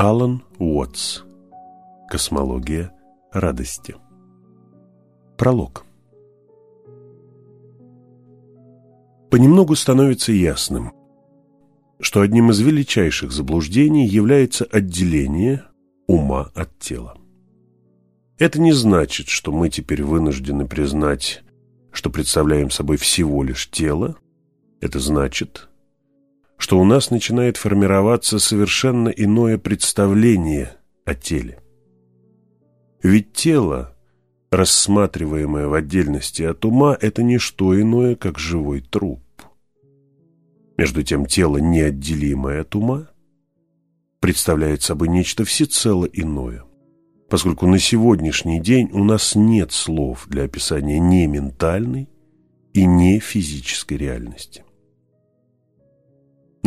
Алан Уотс. Космология радости. Пролог. Понемногу становится ясным, что одним из величайших заблуждений является отделение ума от тела. Это не значит, что мы теперь вынуждены признать, что представляем собой всего лишь тело. Это значит, что у нас начинает формироваться совершенно иное представление о теле. Ведь тело, рассматриваемое в отдельности от ума, это не что иное, как живой труп. Между тем тело, неотделимое от ума, представляет собой нечто всецело иное поскольку на сегодняшний день у нас нет слов для описания не ментальной и не физической реальности.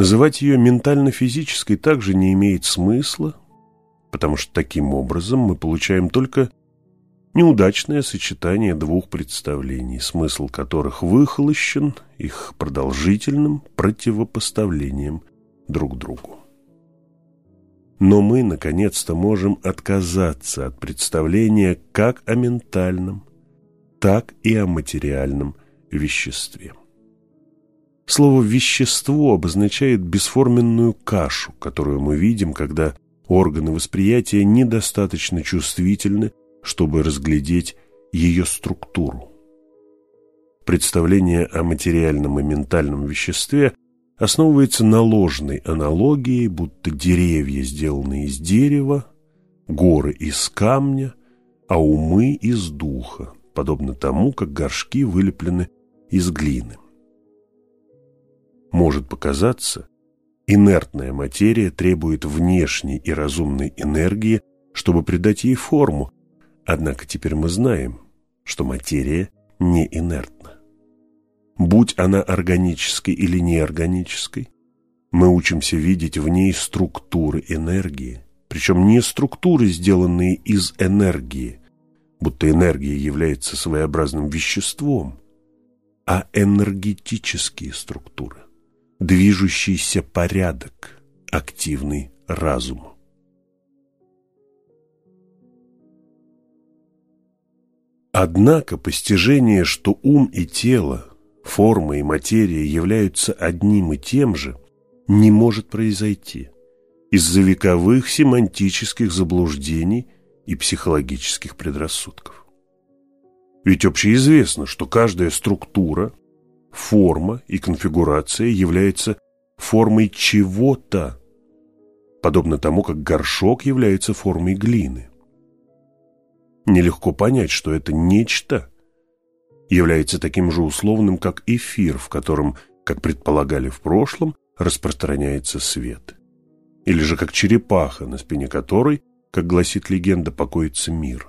Называть ее ментально-физической также не имеет смысла, потому что таким образом мы получаем только неудачное сочетание двух представлений, смысл которых выхолощен их продолжительным противопоставлением друг другу. Но мы, наконец-то, можем отказаться от представления как о ментальном, так и о материальном веществе. Слово «вещество» обозначает бесформенную кашу, которую мы видим, когда органы восприятия недостаточно чувствительны, чтобы разглядеть ее структуру. Представление о материальном и ментальном веществе основывается на ложной аналогии, будто деревья сделаны из дерева, горы из камня, а умы из духа, подобно тому, как горшки вылеплены из глины. Может показаться, инертная материя требует внешней и разумной энергии, чтобы придать ей форму, однако теперь мы знаем, что материя не инертна. Будь она органической или неорганической, мы учимся видеть в ней структуры энергии, причем не структуры, сделанные из энергии, будто энергия является своеобразным веществом, а энергетические структуры, движущийся порядок, активный разум. Однако постижение, что ум и тело форма и материя являются одним и тем же, не может произойти из-за вековых семантических заблуждений и психологических предрассудков. Ведь общеизвестно, что каждая структура, форма и конфигурация является формой чего-то, подобно тому, как горшок является формой глины. Нелегко понять, что это нечто является таким же условным, как эфир, в котором, как предполагали в прошлом, распространяется свет. Или же как черепаха, на спине которой, как гласит легенда, покоится мир.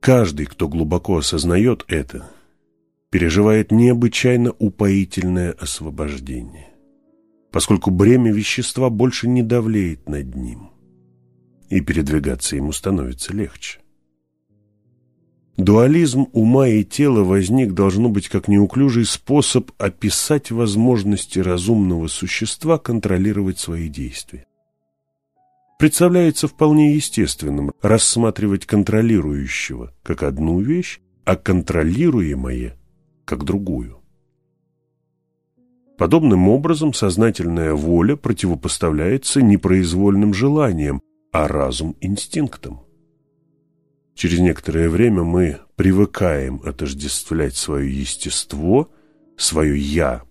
Каждый, кто глубоко осознает это, переживает необычайно упоительное освобождение, поскольку бремя вещества больше не давлеет над ним, и передвигаться ему становится легче. Дуализм ума и тела возник, должно быть, как неуклюжий способ описать возможности разумного существа контролировать свои действия. Представляется вполне естественным рассматривать контролирующего как одну вещь, а контролируемое как другую. Подобным образом сознательная воля противопоставляется непроизвольным желаниям, а разум – инстинктам. Через некоторое время мы привыкаем отождествлять свое естество, свое «я»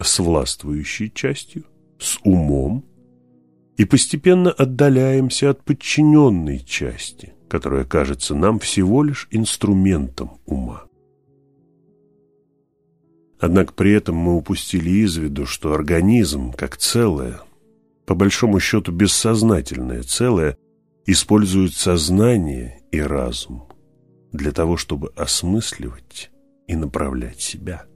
с властвующей частью, с умом, и постепенно отдаляемся от подчиненной части, которая кажется нам всего лишь инструментом ума. Однако при этом мы упустили из виду, что организм, как целое, по большому счету бессознательное целое, использует сознание и разум для того, чтобы осмысливать и направлять себя.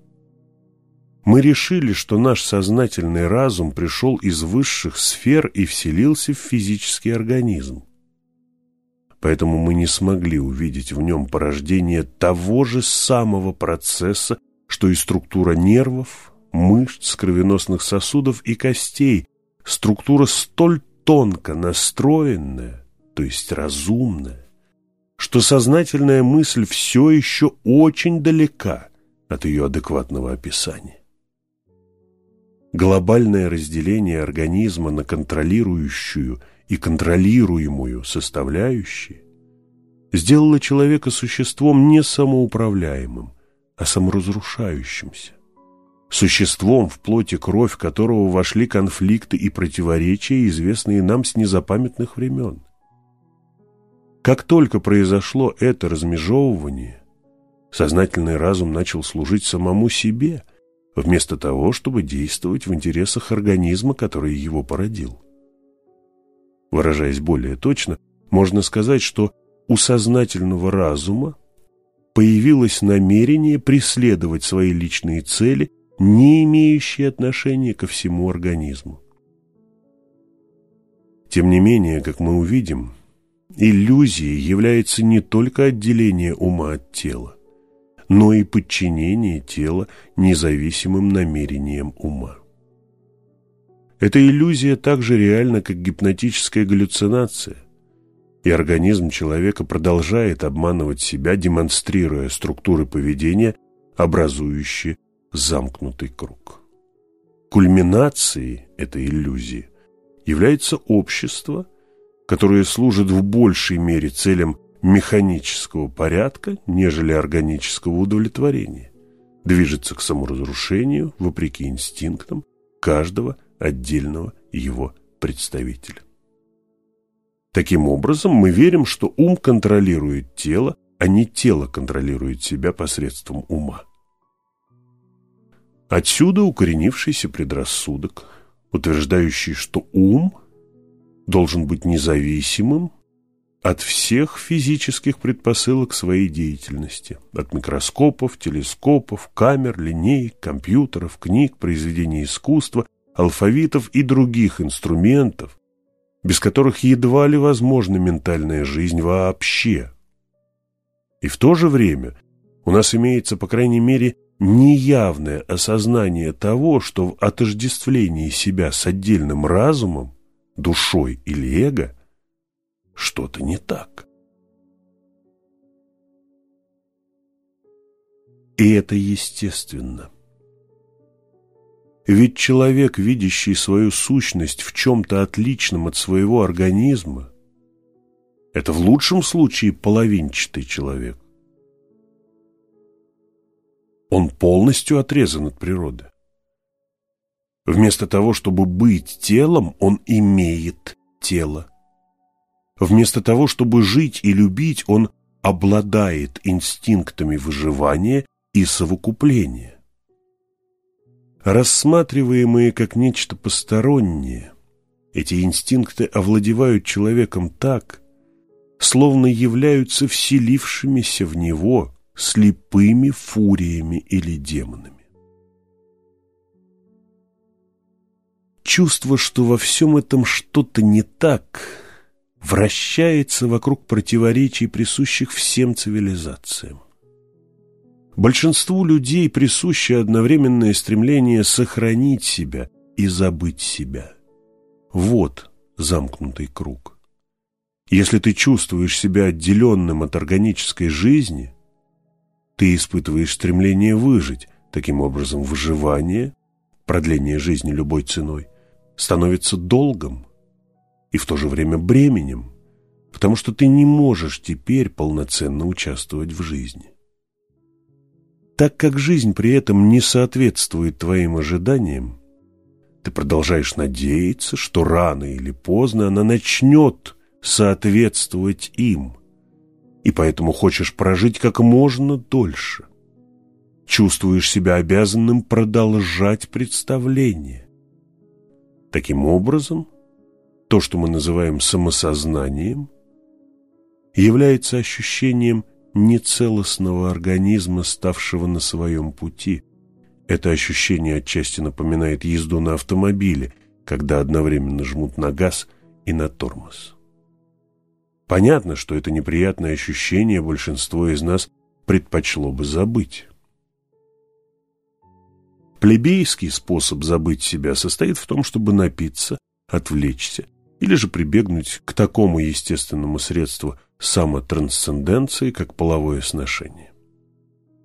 Мы решили, что наш сознательный разум пришел из высших сфер и вселился в физический организм. Поэтому мы не смогли увидеть в нем порождение того же самого процесса, что и структура нервов, мышц, кровеносных сосудов и костей, структура столь тонко настроенная, то есть разумная, что сознательная мысль все еще очень далека от ее адекватного описания. Глобальное разделение организма на контролирующую и контролируемую составляющие сделало человека существом не самоуправляемым, а саморазрушающимся. Существом, в плоти кровь которого вошли конфликты и противоречия, известные нам с незапамятных времен. Как только произошло это размежевывание, сознательный разум начал служить самому себе, вместо того, чтобы действовать в интересах организма, который его породил. Выражаясь более точно, можно сказать, что у сознательного разума появилось намерение преследовать свои личные цели, не имеющие отношения ко всему организму. Тем не менее, как мы увидим, иллюзией является не только отделение ума от тела, но и подчинение тела независимым намерениям ума. Эта иллюзия так же реальна, как гипнотическая галлюцинация, и организм человека продолжает обманывать себя, демонстрируя структуры поведения, образующие замкнутый круг. Кульминацией этой иллюзии является общество, которое служит в большей мере целям механического порядка, нежели органического удовлетворения, движется к саморазрушению вопреки инстинктам каждого отдельного его представителя. Таким образом, мы верим, что ум контролирует тело, а не тело контролирует себя посредством ума. Отсюда укоренившийся предрассудок, утверждающий, что ум должен быть независимым от всех физических предпосылок своей деятельности, от микроскопов, телескопов, камер, линеек, компьютеров, книг, произведений искусства, алфавитов и других инструментов, без которых едва ли возможна ментальная жизнь вообще. И в то же время у нас имеется, по крайней мере, неявное осознание того, что в отождествлении себя с отдельным разумом, душой или эго – что-то не так. И это естественно. Ведь человек, видящий свою сущность в чем-то отличном от своего организма, это в лучшем случае половинчатый человек. Он полностью отрезан от природы. Вместо того, чтобы быть телом, он имеет тело. Вместо того, чтобы жить и любить, он обладает инстинктами выживания и совокупления. Рассматриваемые как нечто постороннее, эти инстинкты овладевают человеком так, словно являются вселившимися в него слепыми фуриями или демонами. Чувство, что во всем этом что-то не так – вращается вокруг противоречий, присущих всем цивилизациям. Большинству людей присуще одновременное стремление сохранить себя и забыть себя. Вот замкнутый круг. Если ты чувствуешь себя отделенным от органической жизни, ты испытываешь стремление выжить. Таким образом, выживание, продление жизни любой ценой, становится долгом, и в то же время бременем, потому что ты не можешь теперь полноценно участвовать в жизни. Так как жизнь при этом не соответствует твоим ожиданиям, ты продолжаешь надеяться, что рано или поздно она начнет соответствовать им, и поэтому хочешь прожить как можно дольше. Чувствуешь себя обязанным продолжать представление. Таким образом, то, что мы называем самосознанием, является ощущением нецелостного организма, ставшего на своем пути. Это ощущение отчасти напоминает езду на автомобиле, когда одновременно жмут на газ и на тормоз. Понятно, что это неприятное ощущение большинство из нас предпочло бы забыть. Плебейский способ забыть себя состоит в том, чтобы напиться, отвлечься или же прибегнуть к такому естественному средству самотрансценденции, как половое сношение.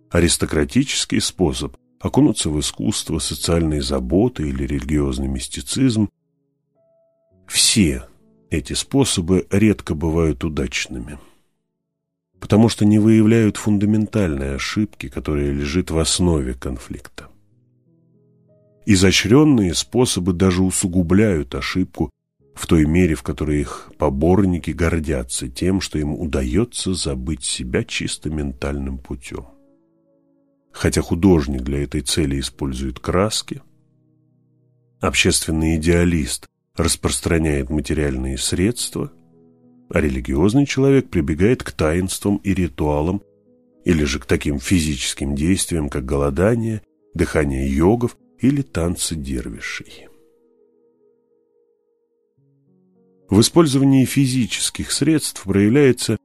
Аристократический способ – окунуться в искусство, социальные заботы или религиозный мистицизм – все эти способы редко бывают удачными, потому что не выявляют фундаментальной ошибки, которая лежит в основе конфликта. Изощренные способы даже усугубляют ошибку в той мере, в которой их поборники гордятся тем, что им удается забыть себя чисто ментальным путем. Хотя художник для этой цели использует краски, общественный идеалист распространяет материальные средства, а религиозный человек прибегает к таинствам и ритуалам или же к таким физическим действиям, как голодание, дыхание йогов или танцы дервишей. В использовании физических средств проявляется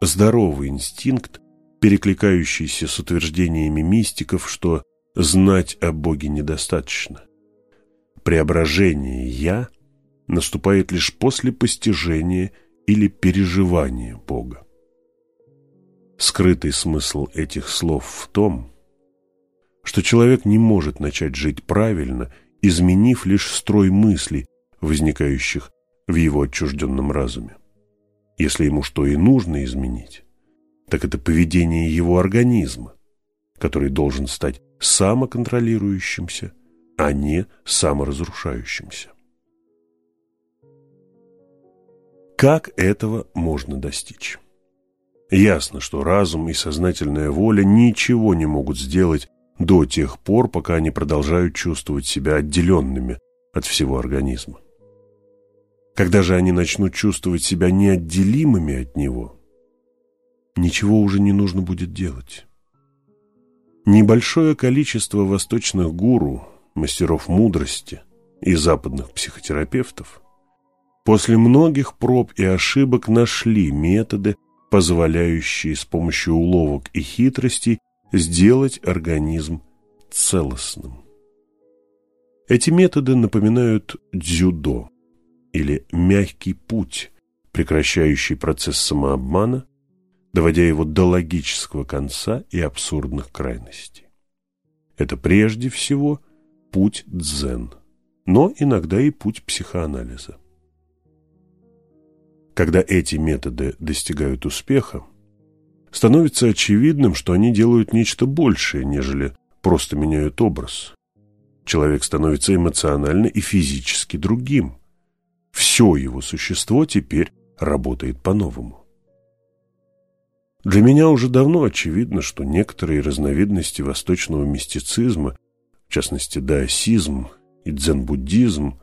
здоровый инстинкт, перекликающийся с утверждениями мистиков, что знать о Боге недостаточно. Преображение «я» наступает лишь после постижения или переживания Бога. Скрытый смысл этих слов в том, что человек не может начать жить правильно, изменив лишь строй мыслей, возникающих в его отчужденном разуме. Если ему что и нужно изменить, так это поведение его организма, который должен стать самоконтролирующимся, а не саморазрушающимся. Как этого можно достичь? Ясно, что разум и сознательная воля ничего не могут сделать до тех пор, пока они продолжают чувствовать себя отделенными от всего организма. Когда же они начнут чувствовать себя неотделимыми от него, ничего уже не нужно будет делать. Небольшое количество восточных гуру, мастеров мудрости и западных психотерапевтов после многих проб и ошибок нашли методы, позволяющие с помощью уловок и хитростей сделать организм целостным. Эти методы напоминают дзюдо или мягкий путь, прекращающий процесс самообмана, доводя его до логического конца и абсурдных крайностей. Это прежде всего путь дзен, но иногда и путь психоанализа. Когда эти методы достигают успеха, становится очевидным, что они делают нечто большее, нежели просто меняют образ. Человек становится эмоционально и физически другим – все его существо теперь работает по-новому. Для меня уже давно очевидно, что некоторые разновидности восточного мистицизма, в частности даосизм и дзен-буддизм,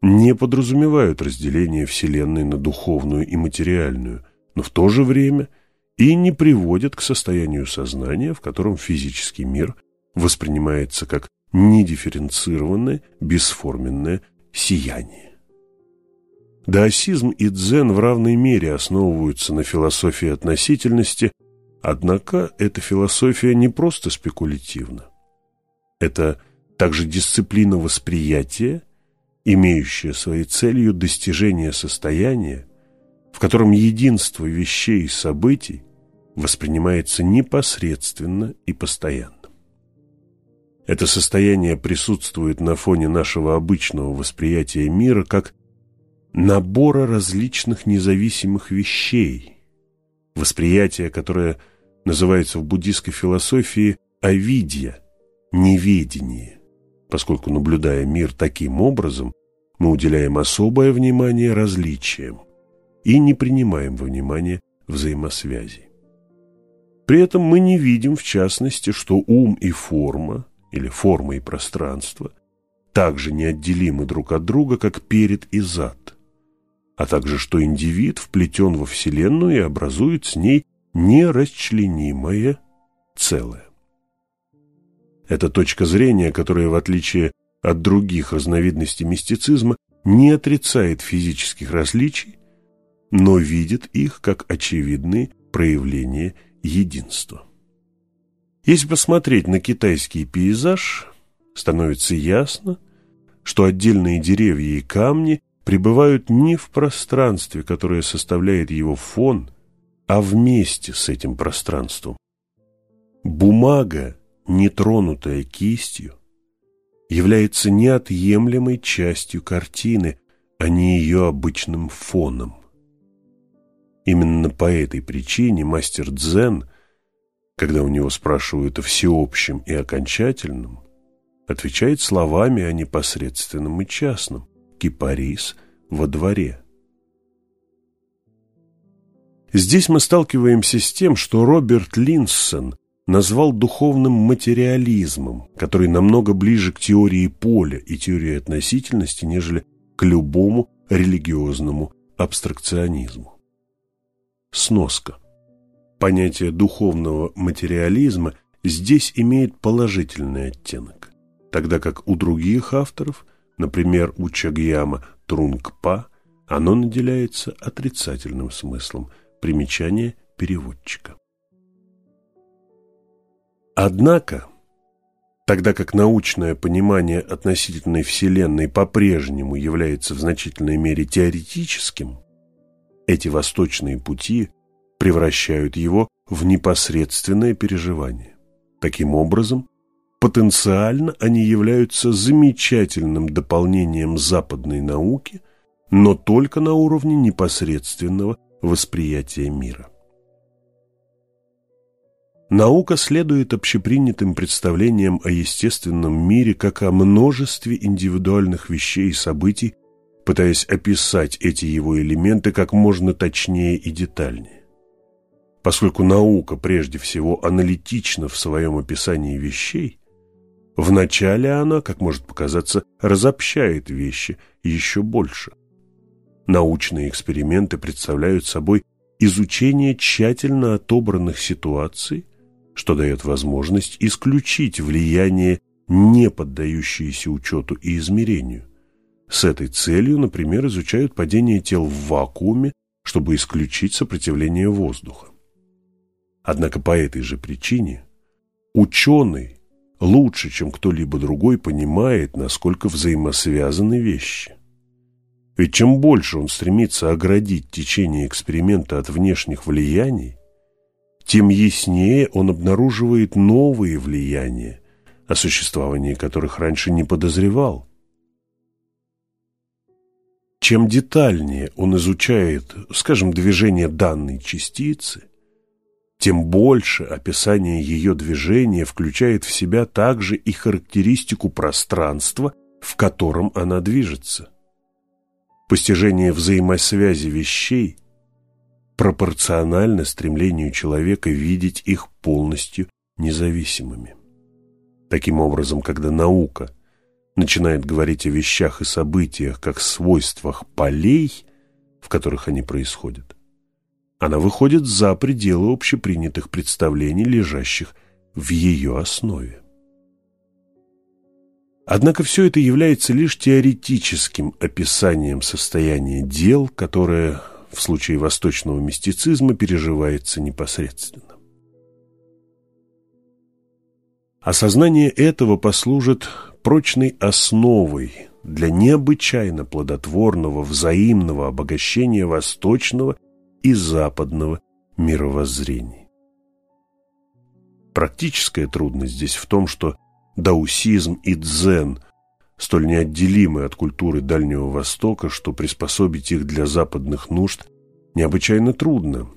не подразумевают разделение Вселенной на духовную и материальную, но в то же время и не приводят к состоянию сознания, в котором физический мир воспринимается как недифференцированное, бесформенное сияние. Даосизм и дзен в равной мере основываются на философии относительности, однако эта философия не просто спекулятивна. Это также дисциплина восприятия, имеющая своей целью достижение состояния, в котором единство вещей и событий воспринимается непосредственно и постоянно. Это состояние присутствует на фоне нашего обычного восприятия мира как набора различных независимых вещей, восприятие, которое называется в буддийской философии авидья, неведение, поскольку, наблюдая мир таким образом, мы уделяем особое внимание различиям и не принимаем во внимание взаимосвязи. При этом мы не видим, в частности, что ум и форма, или форма и пространство, также неотделимы друг от друга, как перед и зад а также что индивид вплетен во Вселенную и образует с ней нерасчленимое целое. Это точка зрения, которая, в отличие от других разновидностей мистицизма, не отрицает физических различий, но видит их как очевидные проявления единства. Если посмотреть на китайский пейзаж, становится ясно, что отдельные деревья и камни пребывают не в пространстве, которое составляет его фон, а вместе с этим пространством. Бумага, нетронутая кистью, является неотъемлемой частью картины, а не ее обычным фоном. Именно по этой причине мастер Дзен, когда у него спрашивают о всеобщем и окончательном, отвечает словами о непосредственном и частном «кипарис во дворе». Здесь мы сталкиваемся с тем, что Роберт Линсон назвал духовным материализмом, который намного ближе к теории поля и теории относительности, нежели к любому религиозному абстракционизму. Сноска. Понятие духовного материализма здесь имеет положительный оттенок, тогда как у других авторов, например, у Чагьяма Трунгпа, оно наделяется отрицательным смыслом. Примечание переводчика. Однако, тогда как научное понимание относительной Вселенной по-прежнему является в значительной мере теоретическим, эти восточные пути превращают его в непосредственное переживание. Таким образом, потенциально они являются замечательным дополнением западной науки, но только на уровне непосредственного восприятия мира. Наука следует общепринятым представлениям о естественном мире как о множестве индивидуальных вещей и событий, пытаясь описать эти его элементы как можно точнее и детальнее. Поскольку наука прежде всего аналитична в своем описании вещей, вначале она, как может показаться, разобщает вещи еще больше. Научные эксперименты представляют собой изучение тщательно отобранных ситуаций, что дает возможность исключить влияние, не поддающееся учету и измерению. С этой целью, например, изучают падение тел в вакууме, чтобы исключить сопротивление воздуха. Однако по этой же причине ученый лучше, чем кто-либо другой, понимает, насколько взаимосвязаны вещи. Ведь чем больше он стремится оградить течение эксперимента от внешних влияний, тем яснее он обнаруживает новые влияния, о существовании которых раньше не подозревал. Чем детальнее он изучает, скажем, движение данной частицы, тем больше описание ее движения включает в себя также и характеристику пространства, в котором она движется. Постижение взаимосвязи вещей пропорционально стремлению человека видеть их полностью независимыми. Таким образом, когда наука начинает говорить о вещах и событиях как свойствах полей, в которых они происходят, она выходит за пределы общепринятых представлений, лежащих в ее основе. Однако все это является лишь теоретическим описанием состояния дел, которое в случае восточного мистицизма переживается непосредственно. Осознание этого послужит прочной основой для необычайно плодотворного взаимного обогащения восточного и западного мировоззрений. Практическая трудность здесь в том, что даусизм и дзен столь неотделимы от культуры Дальнего Востока, что приспособить их для западных нужд необычайно трудно.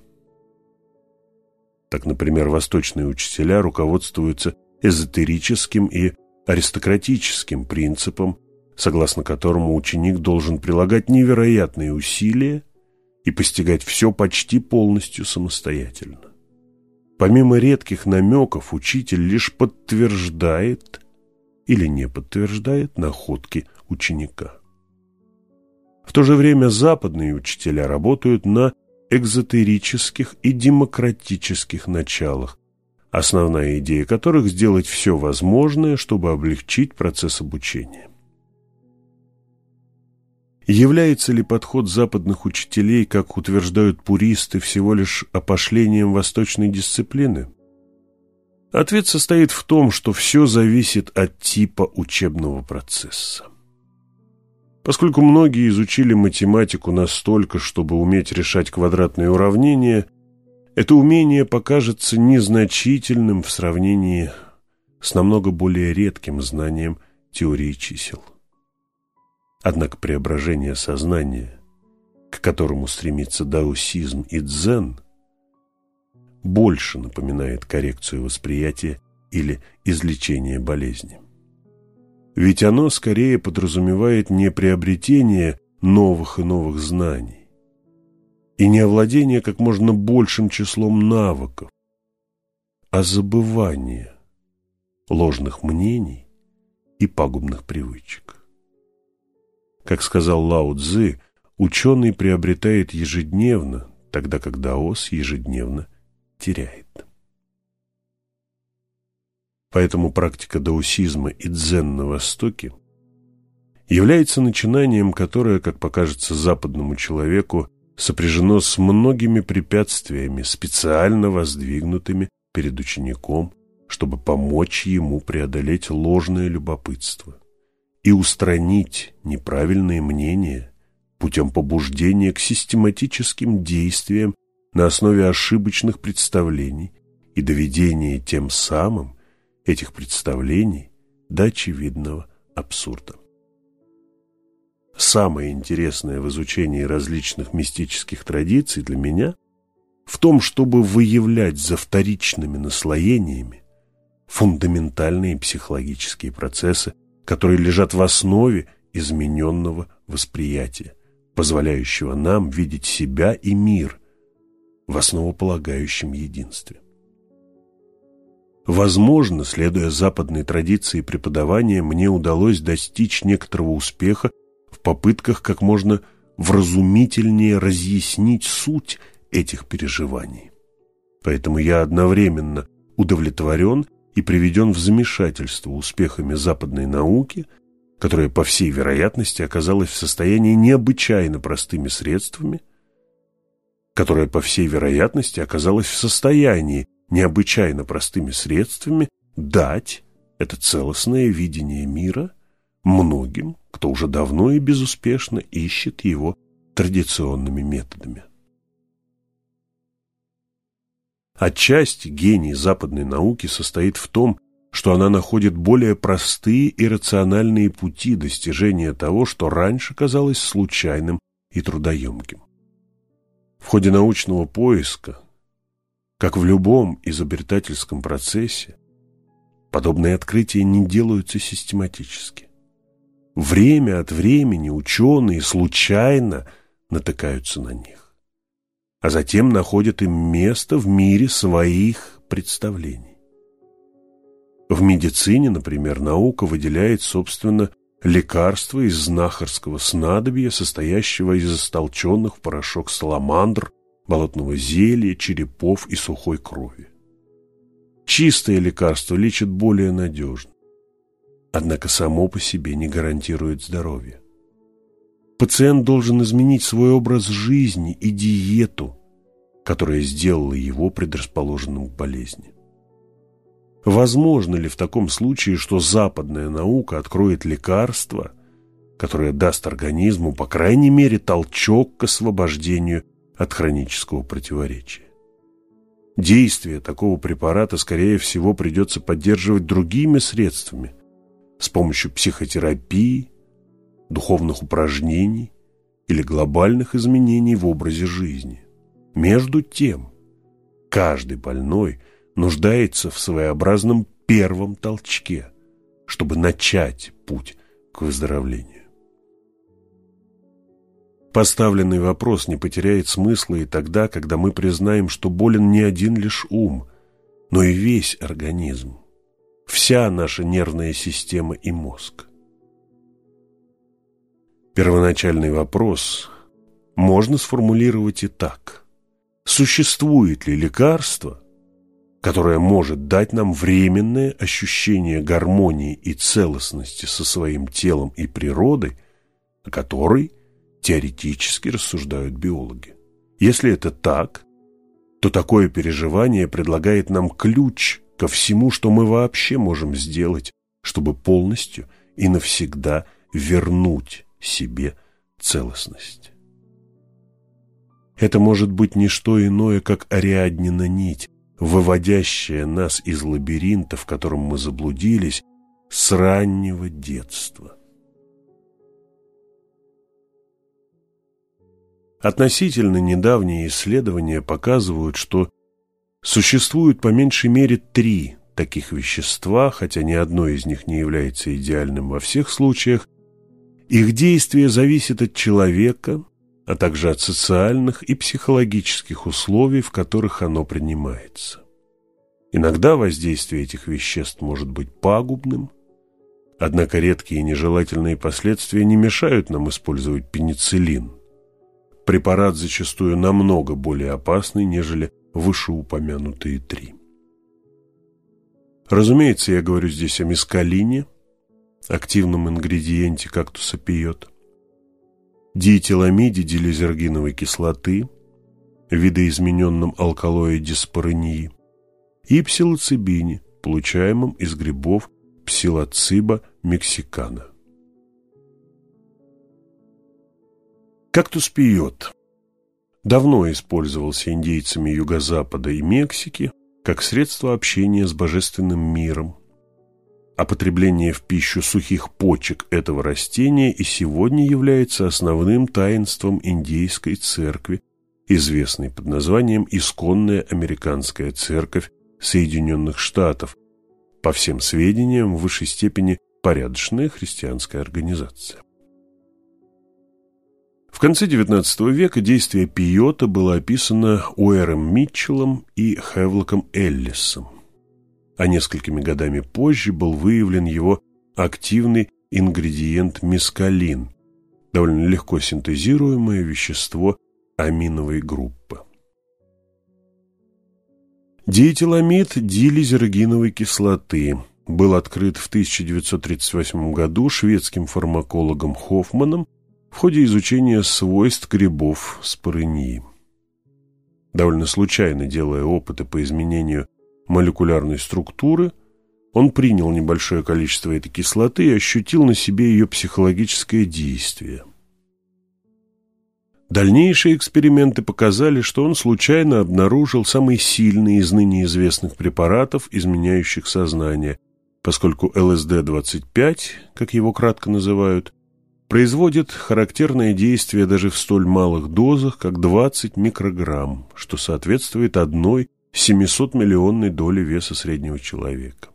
Так, например, восточные учителя руководствуются эзотерическим и аристократическим принципом, согласно которому ученик должен прилагать невероятные усилия и постигать все почти полностью самостоятельно. Помимо редких намеков, учитель лишь подтверждает или не подтверждает находки ученика. В то же время западные учителя работают на экзотерических и демократических началах, основная идея которых – сделать все возможное, чтобы облегчить процесс обучения. Является ли подход западных учителей, как утверждают пуристы, всего лишь опошлением восточной дисциплины? Ответ состоит в том, что все зависит от типа учебного процесса. Поскольку многие изучили математику настолько, чтобы уметь решать квадратные уравнения, это умение покажется незначительным в сравнении с намного более редким знанием теории чисел. Однако преображение сознания, к которому стремится даосизм и дзен, больше напоминает коррекцию восприятия или излечение болезни. Ведь оно скорее подразумевает не приобретение новых и новых знаний и не овладение как можно большим числом навыков, а забывание ложных мнений и пагубных привычек. Как сказал Лао Цзы, ученый приобретает ежедневно, тогда как даос ежедневно теряет. Поэтому практика даосизма и дзен на Востоке является начинанием, которое, как покажется западному человеку, сопряжено с многими препятствиями, специально воздвигнутыми перед учеником, чтобы помочь ему преодолеть ложное любопытство и устранить неправильные мнения путем побуждения к систематическим действиям на основе ошибочных представлений и доведения тем самым этих представлений до очевидного абсурда. Самое интересное в изучении различных мистических традиций для меня в том, чтобы выявлять за вторичными наслоениями фундаментальные психологические процессы, которые лежат в основе измененного восприятия, позволяющего нам видеть себя и мир в основополагающем единстве. Возможно, следуя западной традиции преподавания, мне удалось достичь некоторого успеха в попытках как можно вразумительнее разъяснить суть этих переживаний. Поэтому я одновременно удовлетворен и приведен в замешательство успехами западной науки, которая, по всей вероятности, оказалась в состоянии необычайно простыми средствами, которая, по всей вероятности, оказалась в состоянии необычайно простыми средствами дать это целостное видение мира многим, кто уже давно и безуспешно ищет его традиционными методами. Отчасти гений западной науки состоит в том, что она находит более простые и рациональные пути достижения того, что раньше казалось случайным и трудоемким. В ходе научного поиска как в любом изобретательском процессе, подобные открытия не делаются систематически. Время от времени ученые случайно натыкаются на них, а затем находят им место в мире своих представлений. В медицине, например, наука выделяет, собственно, лекарство из знахарского снадобья, состоящего из истолченных в порошок саламандр болотного зелья, черепов и сухой крови. Чистое лекарство лечит более надежно, однако само по себе не гарантирует здоровье. Пациент должен изменить свой образ жизни и диету, которая сделала его предрасположенным к болезни. Возможно ли в таком случае, что западная наука откроет лекарство, которое даст организму, по крайней мере, толчок к освобождению от хронического противоречия. Действие такого препарата, скорее всего, придется поддерживать другими средствами, с помощью психотерапии, духовных упражнений или глобальных изменений в образе жизни. Между тем, каждый больной нуждается в своеобразном первом толчке, чтобы начать путь к выздоровлению. Поставленный вопрос не потеряет смысла и тогда, когда мы признаем, что болен не один лишь ум, но и весь организм, вся наша нервная система и мозг. Первоначальный вопрос можно сформулировать и так. Существует ли лекарство, которое может дать нам временное ощущение гармонии и целостности со своим телом и природой, о которой – теоретически рассуждают биологи. Если это так, то такое переживание предлагает нам ключ ко всему, что мы вообще можем сделать, чтобы полностью и навсегда вернуть себе целостность. Это может быть не что иное, как Ариаднина нить, выводящая нас из лабиринта, в котором мы заблудились, с раннего детства. Относительно недавние исследования показывают, что существует по меньшей мере три таких вещества, хотя ни одно из них не является идеальным во всех случаях, их действие зависит от человека, а также от социальных и психологических условий, в которых оно принимается. Иногда воздействие этих веществ может быть пагубным, однако редкие нежелательные последствия не мешают нам использовать пенициллин. Препарат зачастую намного более опасный, нежели вышеупомянутые три. Разумеется, я говорю здесь о мескалине, активном ингредиенте кактуса пиот, диэтиламиде дилизергиновой кислоты, видоизмененном алкалоиде спорынии и псилоцибине, получаемом из грибов псилоциба мексикана. Кактус пиот давно использовался индейцами Юго-Запада и Мексики как средство общения с божественным миром, а потребление в пищу сухих почек этого растения и сегодня является основным таинством индейской церкви, известной под названием «Исконная американская церковь Соединенных Штатов», по всем сведениям в высшей степени порядочная христианская организация. В конце XIX века действие пиота было описано Уэром Митчеллом и Хевлоком Эллисом а несколькими годами позже был выявлен его активный ингредиент мескалин, довольно легко синтезируемое вещество аминовой группы. Диэтиламид дилизергиновой кислоты был открыт в 1938 году шведским фармакологом Хоффманом в ходе изучения свойств грибов спорынии. Довольно случайно делая опыты по изменению молекулярной структуры, он принял небольшое количество этой кислоты и ощутил на себе ее психологическое действие. Дальнейшие эксперименты показали, что он случайно обнаружил самый сильный из ныне известных препаратов, изменяющих сознание, поскольку ЛСД-25, как его кратко называют, производит характерное действие даже в столь малых дозах, как 20 микрограмм, что соответствует одной 700-миллионной доли веса среднего человека.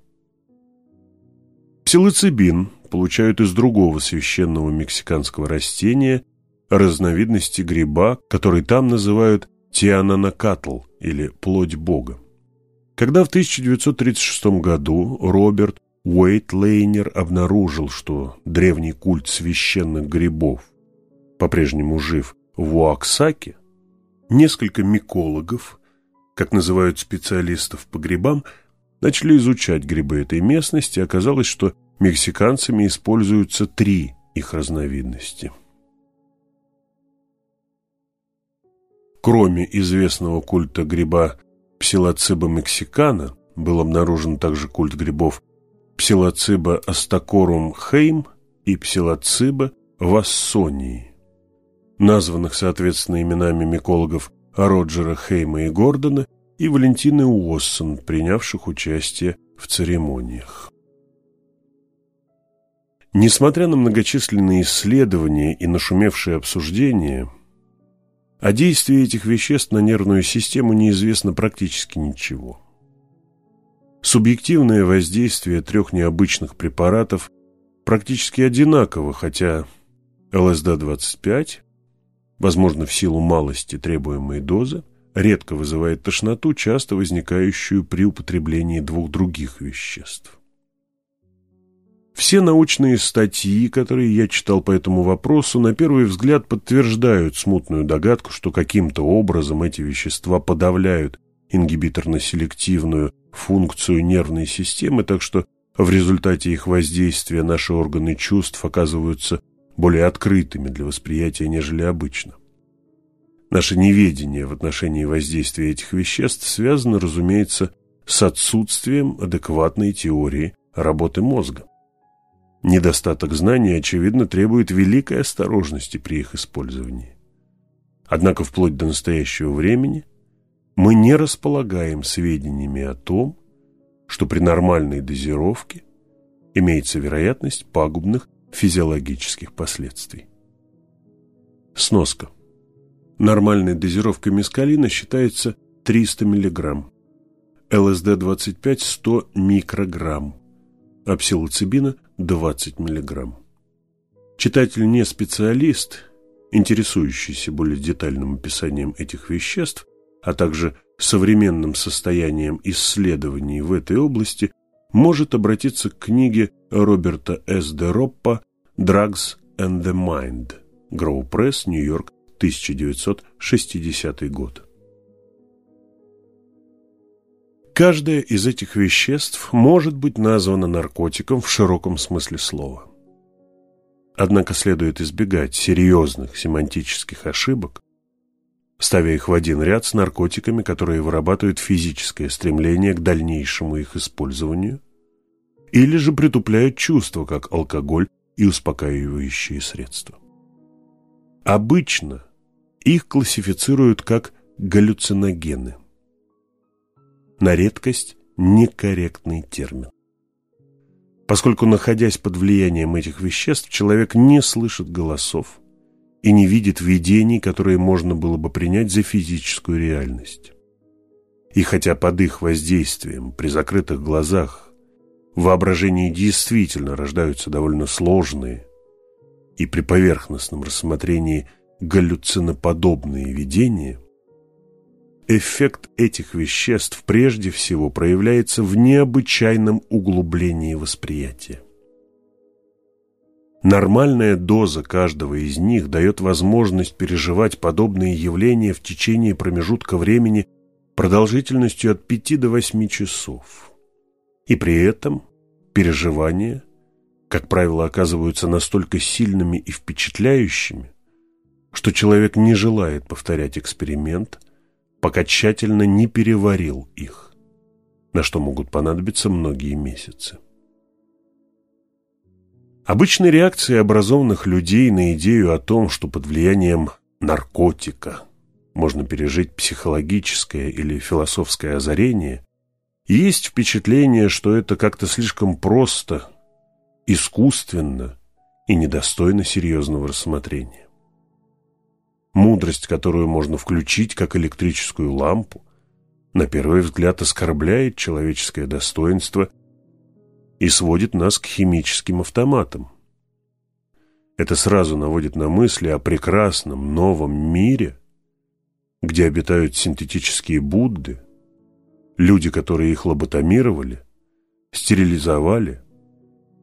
Псилоцибин получают из другого священного мексиканского растения, разновидности гриба, который там называют тиананакатл или плоть бога. Когда в 1936 году Роберт Уэйтлейнер обнаружил, что древний культ священных грибов по-прежнему жив в Уаксаке, несколько микологов как называют специалистов по грибам, начали изучать грибы этой местности, оказалось, что мексиканцами используются три их разновидности. Кроме известного культа гриба псилоциба мексикана, был обнаружен также культ грибов псилоциба астакорум хейм и псилоциба вассонии, названных, соответственно, именами микологов Роджера Хейма и Гордона и Валентины Уоссон, принявших участие в церемониях. Несмотря на многочисленные исследования и нашумевшие обсуждения, о действии этих веществ на нервную систему неизвестно практически ничего. Субъективное воздействие трех необычных препаратов практически одинаково, хотя ЛСД-25 возможно, в силу малости требуемой дозы, редко вызывает тошноту, часто возникающую при употреблении двух других веществ. Все научные статьи, которые я читал по этому вопросу, на первый взгляд подтверждают смутную догадку, что каким-то образом эти вещества подавляют ингибиторно-селективную функцию нервной системы, так что в результате их воздействия наши органы чувств оказываются более открытыми для восприятия, нежели обычно. Наше неведение в отношении воздействия этих веществ связано, разумеется, с отсутствием адекватной теории работы мозга. Недостаток знаний, очевидно, требует великой осторожности при их использовании. Однако вплоть до настоящего времени мы не располагаем сведениями о том, что при нормальной дозировке имеется вероятность пагубных физиологических последствий. Сноска. Нормальной дозировкой мескалина считается 300 мг, ЛСД-25 – 100 микрограмм, а псилоцибина – 20 мг. Читатель не специалист, интересующийся более детальным описанием этих веществ, а также современным состоянием исследований в этой области, может обратиться к книге Роберта С. де Роппа «Drugs and the Mind» Гроу Пресс, Нью-Йорк, 1960 год. Каждое из этих веществ может быть названо наркотиком в широком смысле слова. Однако следует избегать серьезных семантических ошибок, ставя их в один ряд с наркотиками, которые вырабатывают физическое стремление к дальнейшему их использованию, или же притупляют чувства, как алкоголь и успокаивающие средства. Обычно их классифицируют как галлюциногены. На редкость некорректный термин. Поскольку, находясь под влиянием этих веществ, человек не слышит голосов и не видит видений, которые можно было бы принять за физическую реальность. И хотя под их воздействием при закрытых глазах в воображении действительно рождаются довольно сложные и при поверхностном рассмотрении галлюциноподобные видения, эффект этих веществ прежде всего проявляется в необычайном углублении восприятия. Нормальная доза каждого из них дает возможность переживать подобные явления в течение промежутка времени продолжительностью от 5 до 8 часов. И при этом переживания как правило, оказываются настолько сильными и впечатляющими, что человек не желает повторять эксперимент, пока тщательно не переварил их, на что могут понадобиться многие месяцы. Обычной реакцией образованных людей на идею о том, что под влиянием наркотика можно пережить психологическое или философское озарение, есть впечатление, что это как-то слишком просто – искусственно и недостойно серьезного рассмотрения. Мудрость, которую можно включить как электрическую лампу, на первый взгляд оскорбляет человеческое достоинство и сводит нас к химическим автоматам. Это сразу наводит на мысли о прекрасном новом мире, где обитают синтетические Будды, люди, которые их лоботомировали, стерилизовали,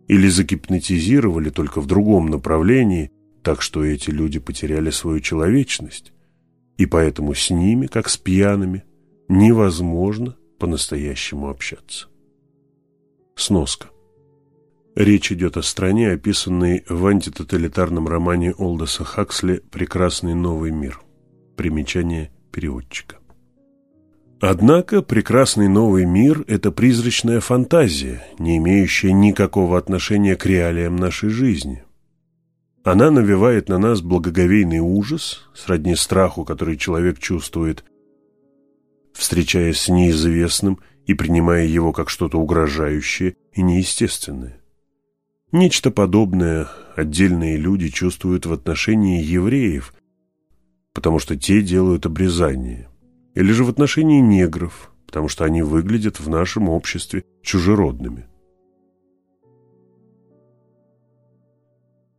или загипнотизировали только в другом направлении, так что эти люди потеряли свою человечность, и поэтому с ними, как с пьяными, невозможно по-настоящему общаться. Сноска. Речь идет о стране, описанной в антитоталитарном романе Олдоса Хаксли «Прекрасный новый мир». Примечание переводчика. Однако прекрасный новый мир – это призрачная фантазия, не имеющая никакого отношения к реалиям нашей жизни. Она навевает на нас благоговейный ужас, сродни страху, который человек чувствует, встречаясь с неизвестным и принимая его как что-то угрожающее и неестественное. Нечто подобное отдельные люди чувствуют в отношении евреев, потому что те делают обрезание – или же в отношении негров, потому что они выглядят в нашем обществе чужеродными.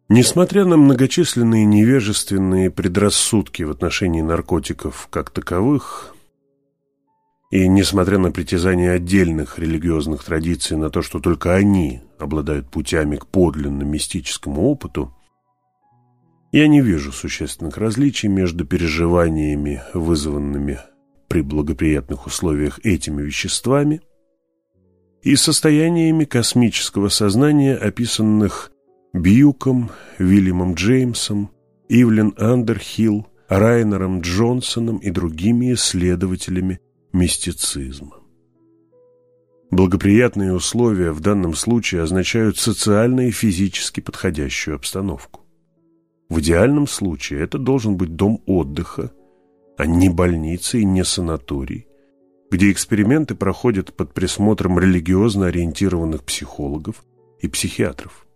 Несмотря на многочисленные невежественные предрассудки в отношении наркотиков как таковых, и несмотря на притязания отдельных религиозных традиций на то, что только они обладают путями к подлинно мистическому опыту, я не вижу существенных различий между переживаниями, вызванными при благоприятных условиях этими веществами и состояниями космического сознания, описанных Бьюком, Вильямом Джеймсом, Ивлен Андерхилл, Райнером Джонсоном и другими исследователями мистицизма. Благоприятные условия в данном случае означают социально и физически подходящую обстановку. В идеальном случае это должен быть дом отдыха, а не больница и не санаторий, где эксперименты проходят под присмотром религиозно ориентированных психологов и психиатров.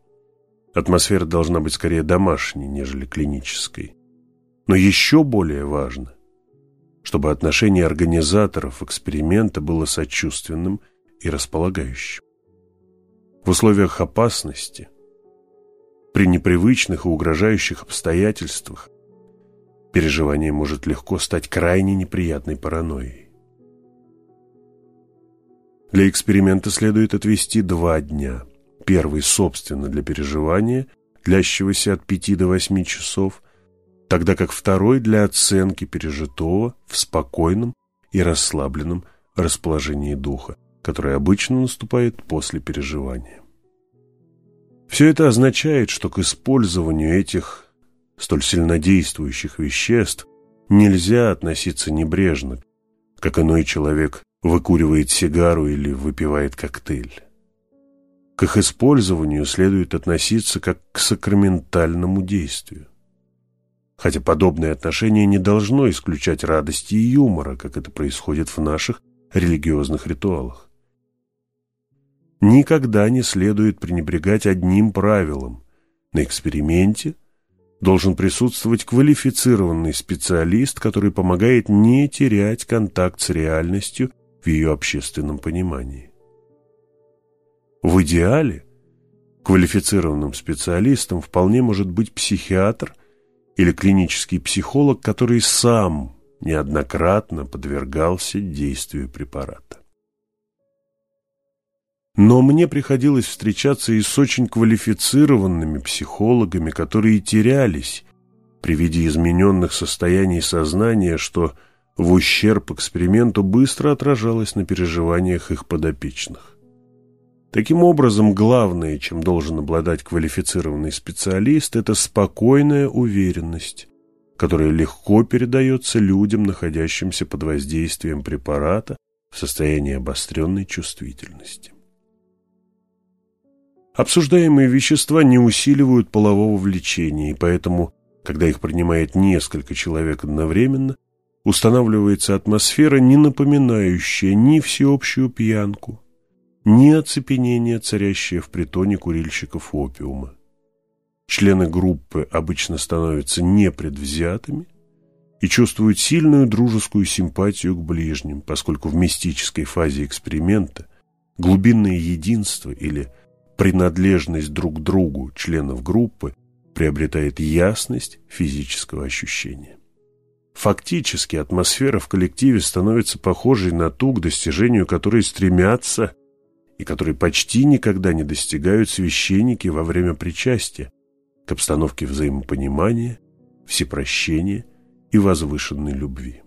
Атмосфера должна быть скорее домашней, нежели клинической. Но еще более важно, чтобы отношение организаторов эксперимента было сочувственным и располагающим. В условиях опасности, при непривычных и угрожающих обстоятельствах, переживание может легко стать крайне неприятной паранойей. Для эксперимента следует отвести два дня. Первый, собственно, для переживания, длящегося от 5 до 8 часов, тогда как второй для оценки пережитого в спокойном и расслабленном расположении духа, которое обычно наступает после переживания. Все это означает, что к использованию этих столь сильнодействующих веществ нельзя относиться небрежно, как иной человек выкуривает сигару или выпивает коктейль. К их использованию следует относиться как к сакраментальному действию. Хотя подобное отношение не должно исключать радости и юмора, как это происходит в наших религиозных ритуалах. Никогда не следует пренебрегать одним правилом. На эксперименте должен присутствовать квалифицированный специалист, который помогает не терять контакт с реальностью в ее общественном понимании. В идеале квалифицированным специалистом вполне может быть психиатр или клинический психолог, который сам неоднократно подвергался действию препарата. Но мне приходилось встречаться и с очень квалифицированными психологами, которые терялись при виде измененных состояний сознания, что – в ущерб эксперименту быстро отражалось на переживаниях их подопечных. Таким образом, главное, чем должен обладать квалифицированный специалист, это спокойная уверенность, которая легко передается людям, находящимся под воздействием препарата в состоянии обостренной чувствительности. Обсуждаемые вещества не усиливают полового влечения, и поэтому, когда их принимает несколько человек одновременно, устанавливается атмосфера, не напоминающая ни всеобщую пьянку, ни оцепенение, царящее в притоне курильщиков опиума. Члены группы обычно становятся непредвзятыми и чувствуют сильную дружескую симпатию к ближним, поскольку в мистической фазе эксперимента глубинное единство или принадлежность друг к другу членов группы приобретает ясность физического ощущения. Фактически атмосфера в коллективе становится похожей на ту, к достижению которой стремятся и которой почти никогда не достигают священники во время причастия, к обстановке взаимопонимания, всепрощения и возвышенной любви.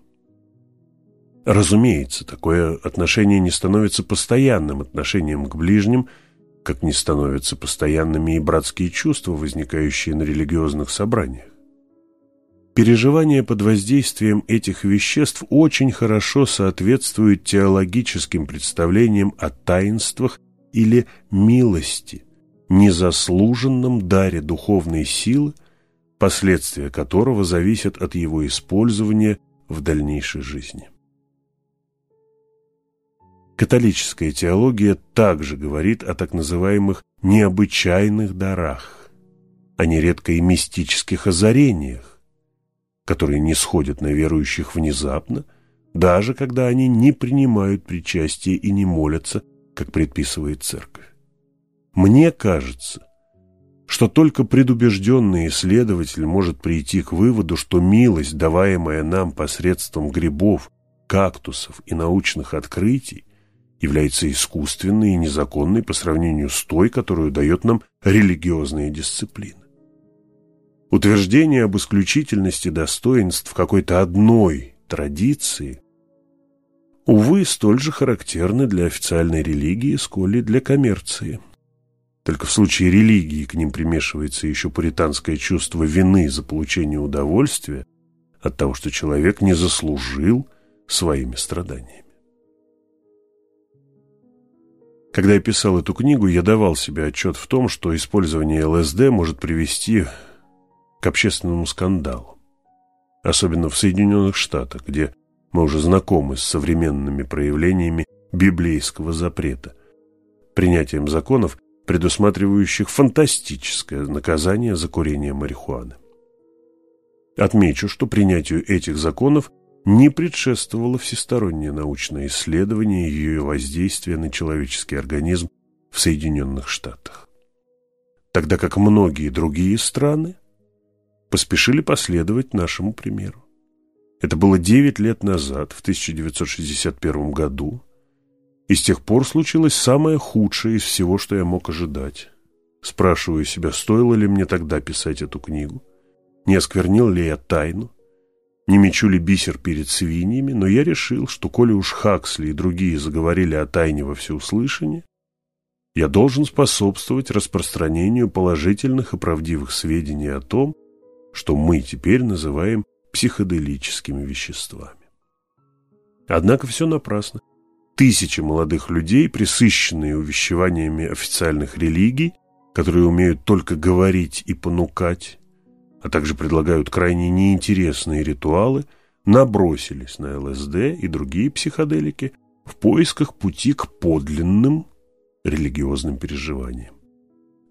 Разумеется, такое отношение не становится постоянным отношением к ближним, как не становятся постоянными и братские чувства, возникающие на религиозных собраниях. Переживания под воздействием этих веществ очень хорошо соответствуют теологическим представлениям о таинствах или милости, незаслуженном даре духовной силы, последствия которого зависят от его использования в дальнейшей жизни. Католическая теология также говорит о так называемых необычайных дарах, а нередко и мистических озарениях, которые не сходят на верующих внезапно, даже когда они не принимают причастие и не молятся, как предписывает церковь. Мне кажется, что только предубежденный исследователь может прийти к выводу, что милость, даваемая нам посредством грибов, кактусов и научных открытий, является искусственной и незаконной по сравнению с той, которую дает нам религиозная дисциплина. Утверждение об исключительности достоинств какой-то одной традиции, увы, столь же характерны для официальной религии, сколь и для коммерции. Только в случае религии к ним примешивается еще пуританское чувство вины за получение удовольствия от того, что человек не заслужил своими страданиями. Когда я писал эту книгу, я давал себе отчет в том, что использование ЛСД может привести к общественному скандалу. Особенно в Соединенных Штатах, где мы уже знакомы с современными проявлениями библейского запрета, принятием законов, предусматривающих фантастическое наказание за курение марихуаны. Отмечу, что принятию этих законов не предшествовало всестороннее научное исследование ее воздействия на человеческий организм в Соединенных Штатах. Тогда как многие другие страны поспешили последовать нашему примеру. Это было 9 лет назад, в 1961 году, и с тех пор случилось самое худшее из всего, что я мог ожидать. Спрашиваю себя, стоило ли мне тогда писать эту книгу, не осквернил ли я тайну, не мечу ли бисер перед свиньями, но я решил, что коли уж Хаксли и другие заговорили о тайне во всеуслышание, я должен способствовать распространению положительных и правдивых сведений о том, что мы теперь называем психоделическими веществами. Однако все напрасно. Тысячи молодых людей, присыщенные увещеваниями официальных религий, которые умеют только говорить и понукать, а также предлагают крайне неинтересные ритуалы, набросились на ЛСД и другие психоделики в поисках пути к подлинным религиозным переживаниям.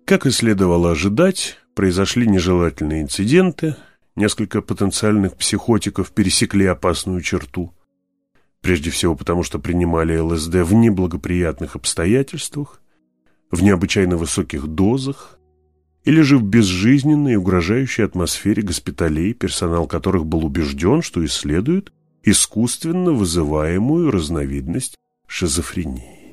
Как и следовало ожидать, произошли нежелательные инциденты, несколько потенциальных психотиков пересекли опасную черту, прежде всего потому, что принимали ЛСД в неблагоприятных обстоятельствах, в необычайно высоких дозах, или же в безжизненной и угрожающей атмосфере госпиталей, персонал которых был убежден, что исследует искусственно вызываемую разновидность шизофрении.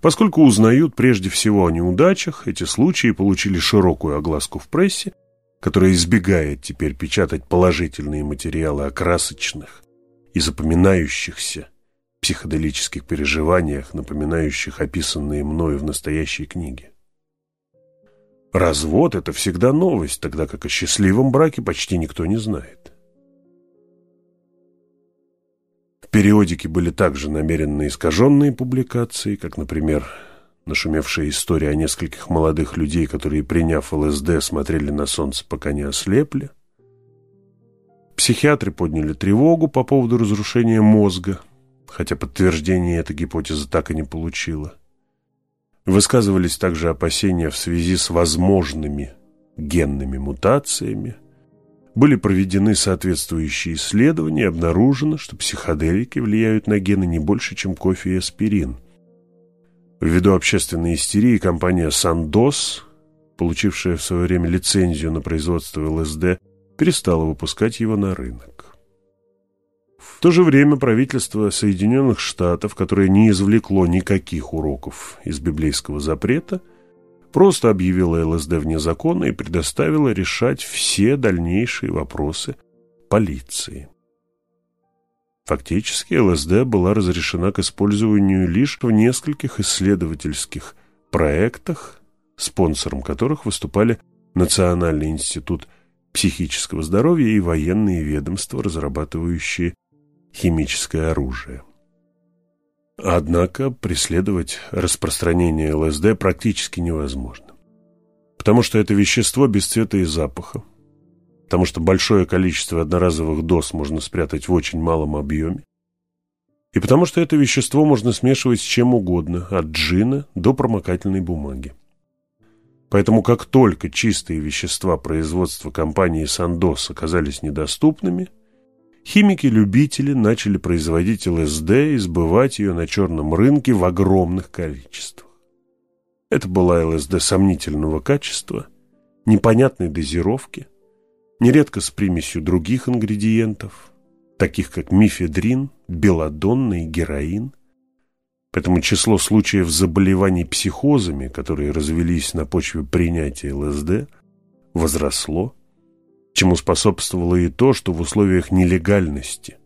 Поскольку узнают прежде всего о неудачах, эти случаи получили широкую огласку в прессе, которая избегает теперь печатать положительные материалы о красочных и запоминающихся психоделических переживаниях, напоминающих описанные мною в настоящей книге. Развод – это всегда новость, тогда как о счастливом браке почти никто не знает. Периодике были также намеренно искаженные публикации, как, например, нашумевшая история о нескольких молодых людей, которые, приняв ЛСД, смотрели на солнце, пока не ослепли. Психиатры подняли тревогу по поводу разрушения мозга – хотя подтверждения эта гипотеза так и не получила. Высказывались также опасения в связи с возможными генными мутациями. Были проведены соответствующие исследования обнаружено, что психоделики влияют на гены не больше, чем кофе и аспирин. Ввиду общественной истерии компания «Сандос», получившая в свое время лицензию на производство ЛСД, перестала выпускать его на рынок. В то же время правительство Соединенных Штатов, которое не извлекло никаких уроков из библейского запрета, просто объявило ЛСД вне закона и предоставило решать все дальнейшие вопросы полиции. Фактически ЛСД была разрешена к использованию лишь в нескольких исследовательских проектах, спонсором которых выступали Национальный институт психического здоровья и военные ведомства, разрабатывающие химическое оружие. Однако преследовать распространение ЛСД практически невозможно. Потому что это вещество без цвета и запаха, потому что большое количество одноразовых доз можно спрятать в очень малом объеме, и потому что это вещество можно смешивать с чем угодно, от джина до промокательной бумаги. Поэтому как только чистые вещества производства компании «Сандос» оказались недоступными – Химики-любители начали производить ЛСД и сбывать ее на черном рынке в огромных количествах. Это была ЛСД сомнительного качества, непонятной дозировки, нередко с примесью других ингредиентов, таких как мифедрин, белладонна и героин. Поэтому число случаев заболеваний психозами, которые развелись на почве принятия ЛСД, возросло чему способствовало и то, что в условиях нелегальности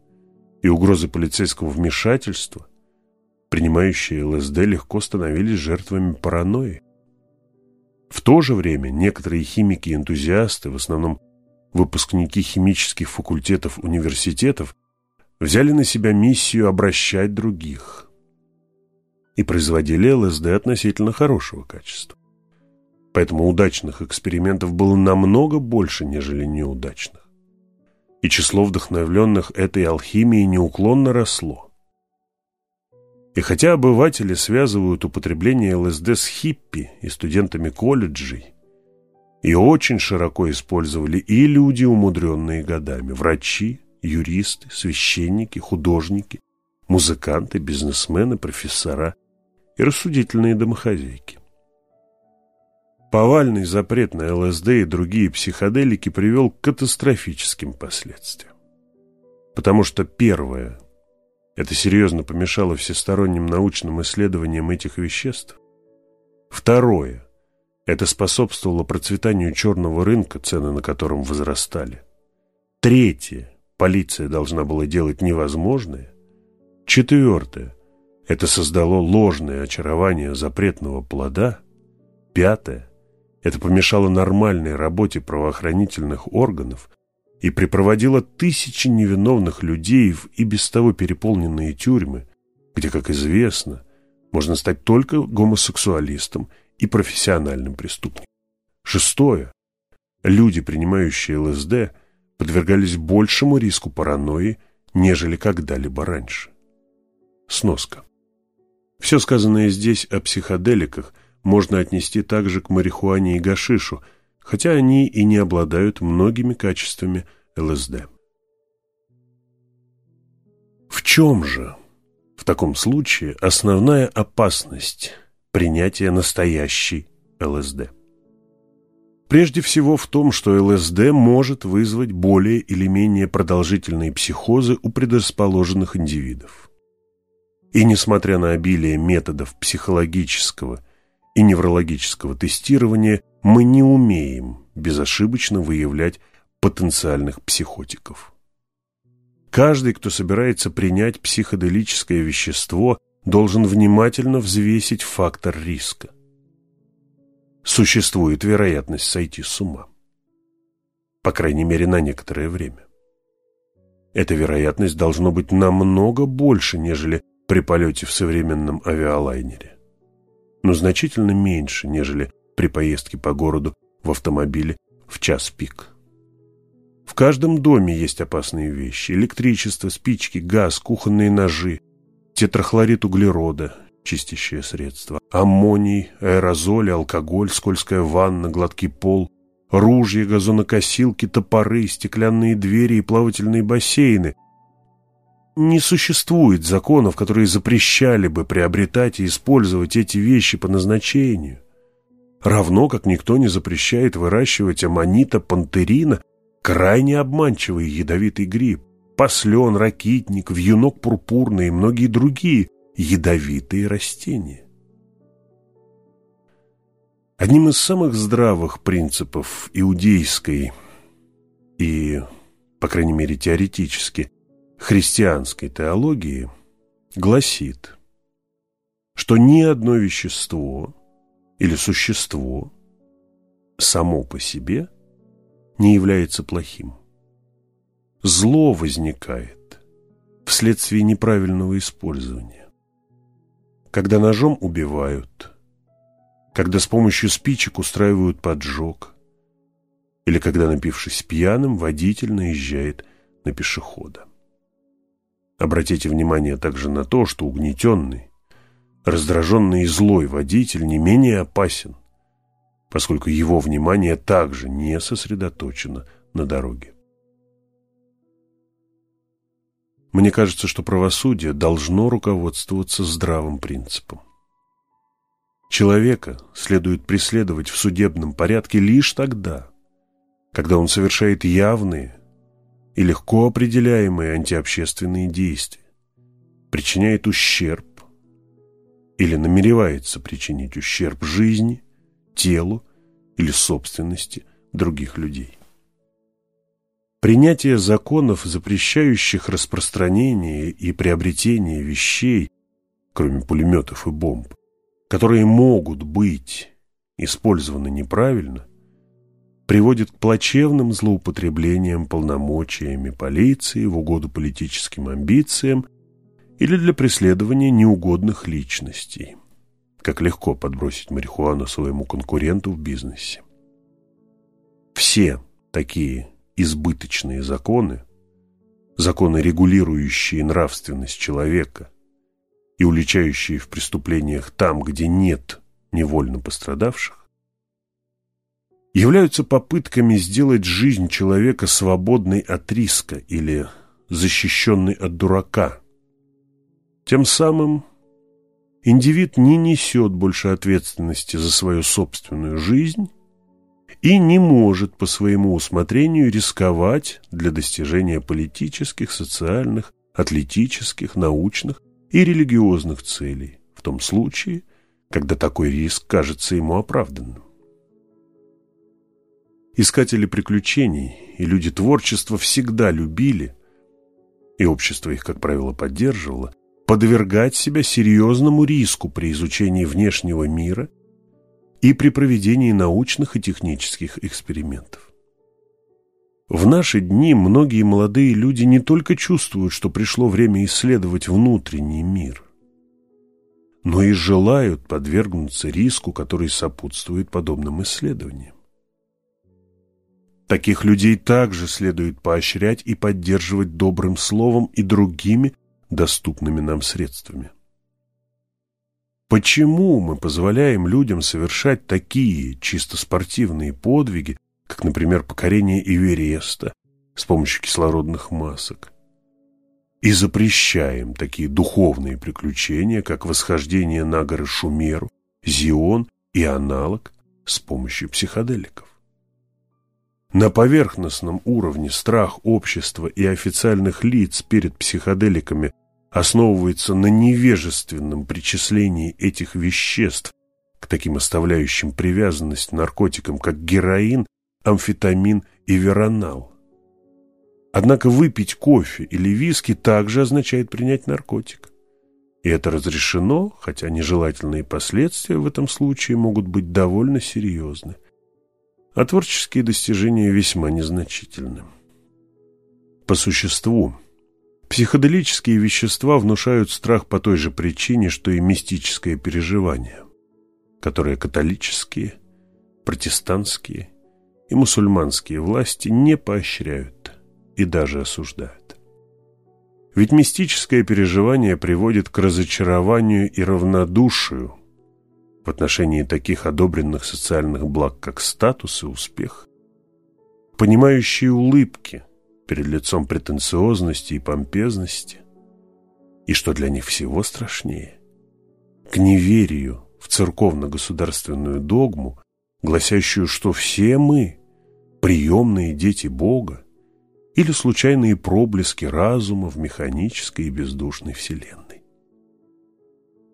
и угрозы полицейского вмешательства принимающие ЛСД легко становились жертвами паранойи. В то же время некоторые химики и энтузиасты, в основном выпускники химических факультетов университетов, взяли на себя миссию обращать других, и производили ЛСД относительно хорошего качества. Поэтому удачных экспериментов было намного больше, нежели неудачных. И число вдохновленных этой алхимией неуклонно росло. И хотя обыватели связывают употребление ЛСД с хиппи и студентами колледжей, и очень широко использовали и люди, умудренные годами, врачи, юристы, священники, художники, музыканты, бизнесмены, профессора и рассудительные домохозяйки. Повальный запрет на ЛСД и другие психоделики привел к катастрофическим последствиям. Потому что первое – это серьезно помешало всесторонним научным исследованиям этих веществ. Второе – это способствовало процветанию черного рынка, цены на котором возрастали. Третье – полиция должна была делать невозможное. Четвертое – это создало ложное очарование запретного плода. Пятое это помешало нормальной работе правоохранительных органов и припроводило тысячи невиновных людей в и без того переполненные тюрьмы, где, как известно, можно стать только гомосексуалистом и профессиональным преступником. Шестое. Люди, принимающие ЛСД, подвергались большему риску паранойи, нежели когда-либо раньше. Сноска. Все сказанное здесь о психоделиках можно отнести также к марихуане и гашишу, хотя они и не обладают многими качествами ЛСД. В чем же в таком случае основная опасность принятия настоящей ЛСД? Прежде всего в том, что ЛСД может вызвать более или менее продолжительные психозы у предрасположенных индивидов. И несмотря на обилие методов психологического и неврологического тестирования мы не умеем безошибочно выявлять потенциальных психотиков. Каждый, кто собирается принять психоделическое вещество, должен внимательно взвесить фактор риска. Существует вероятность сойти с ума. По крайней мере, на некоторое время. Эта вероятность должно быть намного больше, нежели при полете в современном авиалайнере но значительно меньше, нежели при поездке по городу в автомобиле в час пик. В каждом доме есть опасные вещи – электричество, спички, газ, кухонные ножи, тетрахлорид углерода, чистящее средство, аммоний, аэрозоли, алкоголь, скользкая ванна, гладкий пол, ружья, газонокосилки, топоры, стеклянные двери и плавательные бассейны, не существует законов, которые запрещали бы приобретать и использовать эти вещи по назначению. Равно как никто не запрещает выращивать аммонита пантерина, крайне обманчивый ядовитый гриб, послен, ракитник, вьюнок пурпурный и многие другие ядовитые растения. Одним из самых здравых принципов иудейской и, по крайней мере, теоретически, христианской теологии гласит, что ни одно вещество или существо само по себе не является плохим. Зло возникает вследствие неправильного использования. Когда ножом убивают, когда с помощью спичек устраивают поджог, или когда, напившись пьяным, водитель наезжает на пешехода. Обратите внимание также на то, что угнетенный, раздраженный и злой водитель не менее опасен, поскольку его внимание также не сосредоточено на дороге. Мне кажется, что правосудие должно руководствоваться здравым принципом. Человека следует преследовать в судебном порядке лишь тогда, когда он совершает явные, и легко определяемые антиобщественные действия, причиняет ущерб или намеревается причинить ущерб жизни, телу или собственности других людей. Принятие законов, запрещающих распространение и приобретение вещей, кроме пулеметов и бомб, которые могут быть использованы неправильно, приводит к плачевным злоупотреблениям полномочиями полиции в угоду политическим амбициям или для преследования неугодных личностей. Как легко подбросить марихуану своему конкуренту в бизнесе. Все такие избыточные законы, законы, регулирующие нравственность человека и уличающие в преступлениях там, где нет невольно пострадавших, являются попытками сделать жизнь человека свободной от риска или защищенной от дурака. Тем самым индивид не несет больше ответственности за свою собственную жизнь и не может по своему усмотрению рисковать для достижения политических, социальных, атлетических, научных и религиозных целей, в том случае, когда такой риск кажется ему оправданным. Искатели приключений и люди творчества всегда любили, и общество их, как правило, поддерживало, подвергать себя серьезному риску при изучении внешнего мира и при проведении научных и технических экспериментов. В наши дни многие молодые люди не только чувствуют, что пришло время исследовать внутренний мир, но и желают подвергнуться риску, который сопутствует подобным исследованиям. Таких людей также следует поощрять и поддерживать добрым словом и другими доступными нам средствами. Почему мы позволяем людям совершать такие чисто спортивные подвиги, как, например, покорение Эвереста с помощью кислородных масок, и запрещаем такие духовные приключения, как восхождение на горы Шумеру, Зион и аналог с помощью психоделиков? На поверхностном уровне страх общества и официальных лиц перед психоделиками основывается на невежественном причислении этих веществ к таким оставляющим привязанность наркотикам, как героин, амфетамин и веронал. Однако выпить кофе или виски также означает принять наркотик. И это разрешено, хотя нежелательные последствия в этом случае могут быть довольно серьезны. А творческие достижения весьма незначительны. По существу, Психоделические вещества внушают страх по той же причине, что и мистическое переживание, которое католические, протестантские и мусульманские власти не поощряют и даже осуждают. Ведь мистическое переживание приводит к разочарованию и равнодушию в отношении таких одобренных социальных благ, как статус и успех, понимающие улыбки – перед лицом претенциозности и помпезности, и что для них всего страшнее, к неверию в церковно-государственную догму, гласящую, что все мы – приемные дети Бога или случайные проблески разума в механической и бездушной вселенной.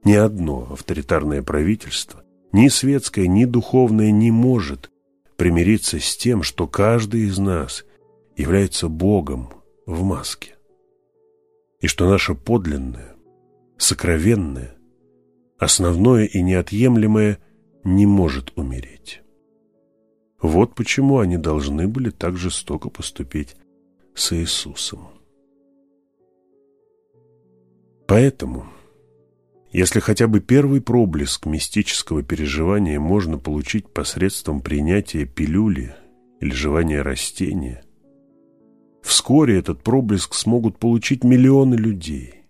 Ни одно авторитарное правительство, ни светское, ни духовное не может примириться с тем, что каждый из нас – является Богом в маске. И что наше подлинное, сокровенное, основное и неотъемлемое не может умереть. Вот почему они должны были так жестоко поступить с Иисусом. Поэтому, если хотя бы первый проблеск мистического переживания можно получить посредством принятия пилюли или жевания растения, Вскоре этот проблеск смогут получить миллионы людей,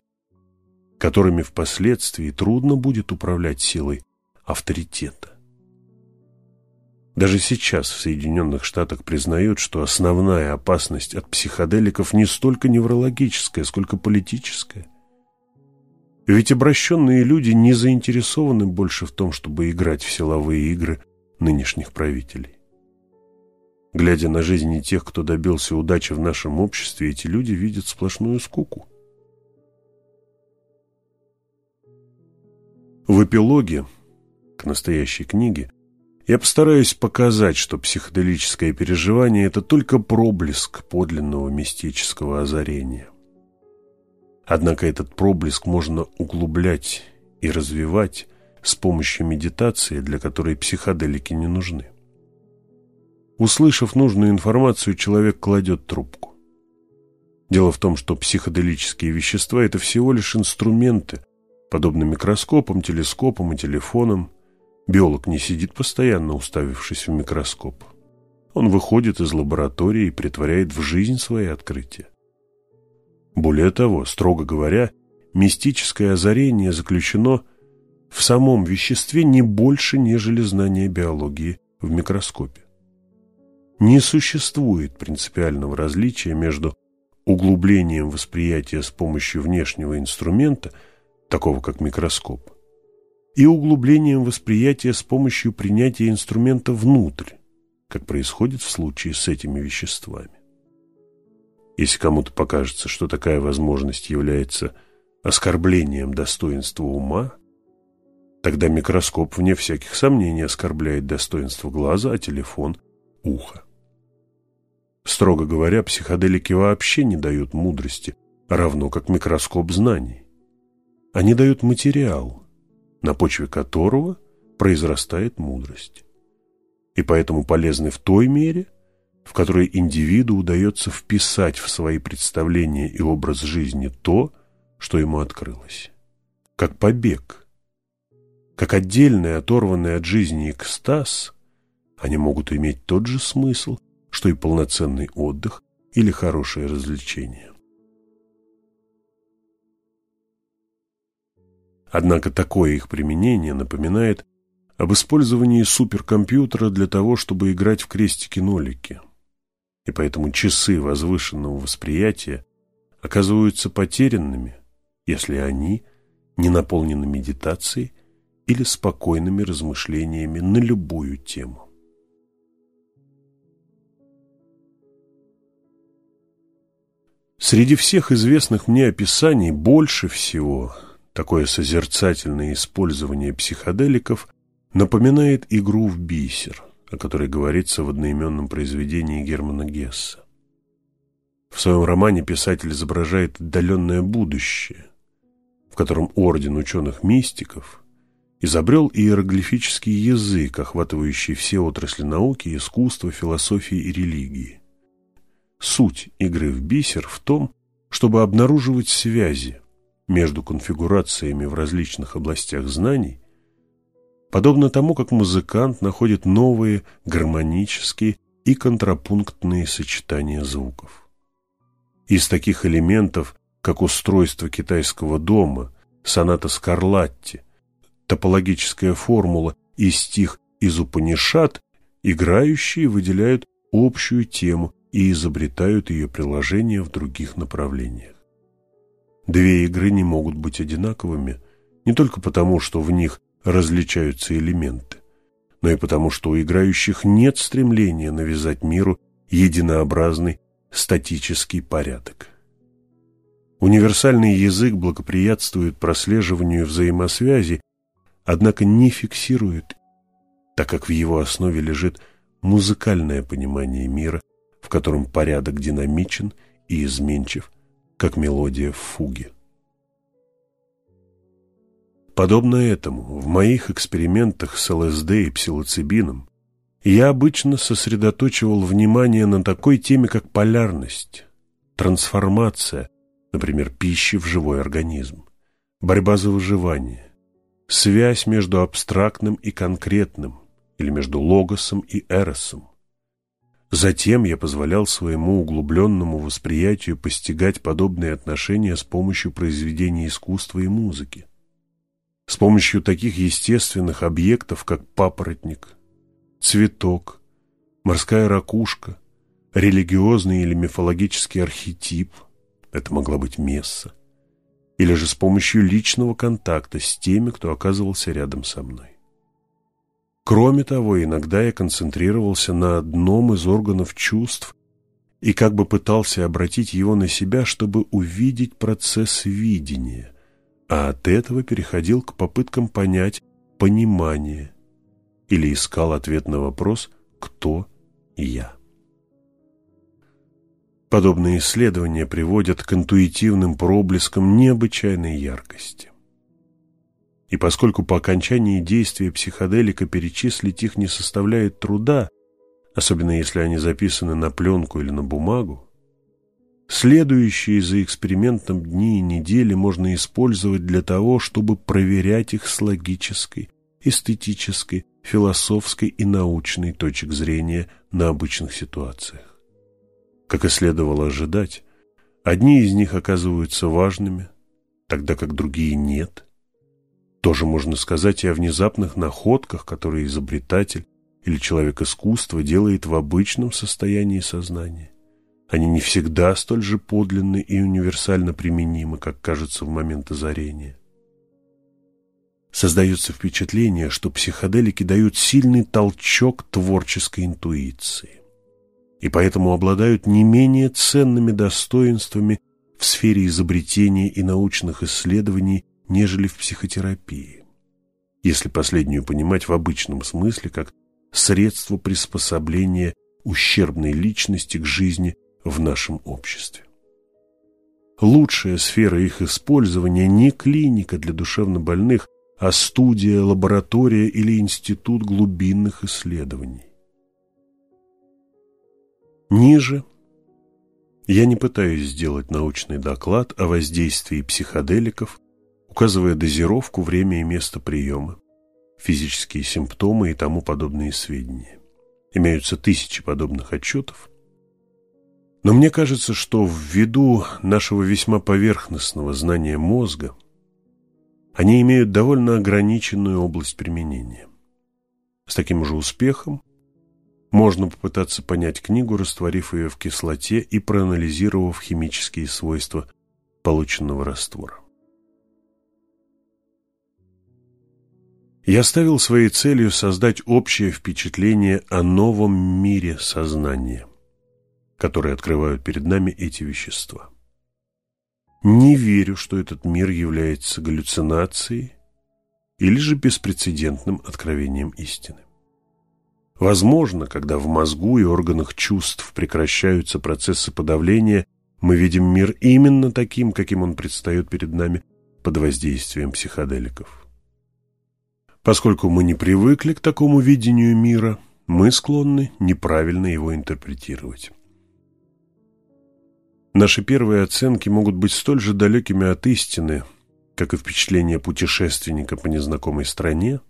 которыми впоследствии трудно будет управлять силой авторитета. Даже сейчас в Соединенных Штатах признают, что основная опасность от психоделиков не столько неврологическая, сколько политическая. Ведь обращенные люди не заинтересованы больше в том, чтобы играть в силовые игры нынешних правителей. Глядя на жизни тех, кто добился удачи в нашем обществе, эти люди видят сплошную скуку. В эпилоге к настоящей книге я постараюсь показать, что психоделическое переживание – это только проблеск подлинного мистического озарения. Однако этот проблеск можно углублять и развивать с помощью медитации, для которой психоделики не нужны. Услышав нужную информацию, человек кладет трубку. Дело в том, что психоделические вещества – это всего лишь инструменты, подобно микроскопам, телескопам и телефонам. Биолог не сидит постоянно, уставившись в микроскоп. Он выходит из лаборатории и притворяет в жизнь свои открытия. Более того, строго говоря, мистическое озарение заключено в самом веществе не больше, нежели знание биологии в микроскопе. Не существует принципиального различия между углублением восприятия с помощью внешнего инструмента, такого как микроскоп, и углублением восприятия с помощью принятия инструмента внутрь, как происходит в случае с этими веществами. Если кому-то покажется, что такая возможность является оскорблением достоинства ума, тогда микроскоп, вне всяких сомнений, оскорбляет достоинство глаза, а телефон – ухо. Строго говоря, психоделики вообще не дают мудрости, равно как микроскоп знаний. Они дают материал, на почве которого произрастает мудрость. И поэтому полезны в той мере, в которой индивиду удается вписать в свои представления и образ жизни то, что ему открылось. Как побег. Как отдельный, оторванный от жизни экстаз, они могут иметь тот же смысл, что и полноценный отдых или хорошее развлечение. Однако такое их применение напоминает об использовании суперкомпьютера для того, чтобы играть в крестики-нолики. И поэтому часы возвышенного восприятия оказываются потерянными, если они не наполнены медитацией или спокойными размышлениями на любую тему. Среди всех известных мне описаний больше всего такое созерцательное использование психоделиков напоминает игру в бисер, о которой говорится в одноименном произведении Германа Гесса. В своем романе писатель изображает отдаленное будущее, в котором орден ученых-мистиков изобрел иероглифический язык, охватывающий все отрасли науки, искусства, философии и религии. Суть игры в бисер в том, чтобы обнаруживать связи между конфигурациями в различных областях знаний, подобно тому, как музыкант находит новые гармонические и контрапунктные сочетания звуков. Из таких элементов, как устройство китайского дома, соната Скарлатти, топологическая формула и стих из Упанишат, играющие выделяют общую тему и изобретают ее приложения в других направлениях. Две игры не могут быть одинаковыми не только потому, что в них различаются элементы, но и потому, что у играющих нет стремления навязать миру единообразный статический порядок. Универсальный язык благоприятствует прослеживанию взаимосвязи, однако не фиксирует, так как в его основе лежит музыкальное понимание мира в котором порядок динамичен и изменчив, как мелодия в фуге. Подобно этому, в моих экспериментах с ЛСД и псилоцибином я обычно сосредоточивал внимание на такой теме, как полярность, трансформация, например, пищи в живой организм, борьба за выживание, связь между абстрактным и конкретным, или между логосом и эросом, Затем я позволял своему углубленному восприятию постигать подобные отношения с помощью произведений искусства и музыки. С помощью таких естественных объектов, как папоротник, цветок, морская ракушка, религиозный или мифологический архетип, это могла быть месса, или же с помощью личного контакта с теми, кто оказывался рядом со мной. Кроме того, иногда я концентрировался на одном из органов чувств и как бы пытался обратить его на себя, чтобы увидеть процесс видения, а от этого переходил к попыткам понять понимание или искал ответ на вопрос «Кто я?». Подобные исследования приводят к интуитивным проблескам необычайной яркости. И поскольку по окончании действия психоделика перечислить их не составляет труда, особенно если они записаны на пленку или на бумагу, Следующие за экспериментом дни и недели можно использовать для того, чтобы проверять их с логической, эстетической, философской и научной точек зрения на обычных ситуациях. Как и следовало ожидать, одни из них оказываются важными, тогда как другие нет. Тоже можно сказать и о внезапных находках, которые изобретатель или человек искусства делает в обычном состоянии сознания. Они не всегда столь же подлинны и универсально применимы, как кажется в момент озарения. Создается впечатление, что психоделики дают сильный толчок творческой интуиции и поэтому обладают не менее ценными достоинствами в сфере изобретения и научных исследований, нежели в психодерапии, если последнюю понимать в обычном смысле как средство приспособления ущербной личности к жизни в нашем обществе. Лучшая сфера их использования не клиника для душевнобольных, а студия, лаборатория или институт глубинных исследований. Ниже я не пытаюсь сделать научный доклад о воздействии психоделиков, указывая дозировку, время и место приема, физические симптомы и тому подобные сведения. Имеются тысячи подобных отчетов, но мне кажется, что ввиду нашего весьма поверхностного знания мозга они имеют довольно ограниченную область применения. С таким же успехом можно попытаться понять книгу, растворив ее в кислоте и проанализировав химические свойства полученного раствора. Я ставил своей целью создать общее впечатление о новом мире сознания, который открывают перед нами эти вещества. Не верю, что этот мир является галлюцинацией или же беспрецедентным откровением истины. Возможно, когда в мозгу и органах чувств прекращаются процессы подавления, мы видим мир именно таким, каким он предстает перед нами под воздействием психоделиков. Поскольку мы не привыкли к такому видению мира, мы склонны неправильно его интерпретировать. Наши первые оценки могут быть столь же далекими от истины, как и впечатление путешественника по незнакомой стране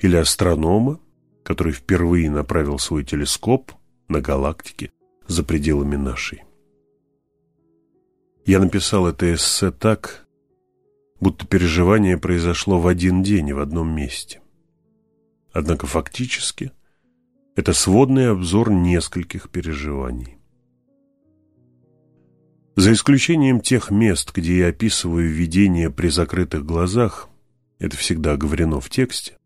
или астронома, который впервые направил свой телескоп на галактике за пределами нашей. Я написал это эссе так, будто переживание произошло в один день и в одном месте. Однако фактически это сводный обзор нескольких переживаний. За исключением тех мест, где я описываю видение при закрытых глазах, это всегда оговорено в тексте,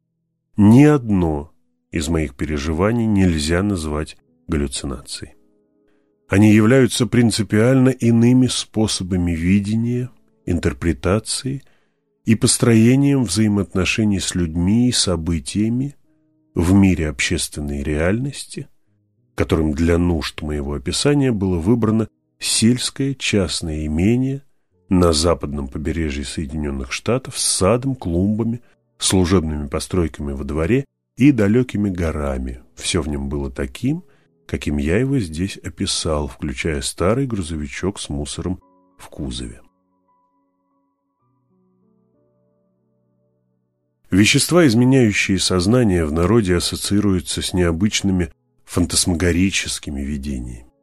ни одно из моих переживаний нельзя назвать галлюцинацией. Они являются принципиально иными способами видения, интерпретации и построением взаимоотношений с людьми и событиями в мире общественной реальности, которым для нужд моего описания было выбрано сельское частное имение на западном побережье Соединенных Штатов с садом, клумбами, служебными постройками во дворе и далекими горами. Все в нем было таким, каким я его здесь описал, включая старый грузовичок с мусором в кузове. Вещества, изменяющие сознание, в народе ассоциируются с необычными фантасмагорическими видениями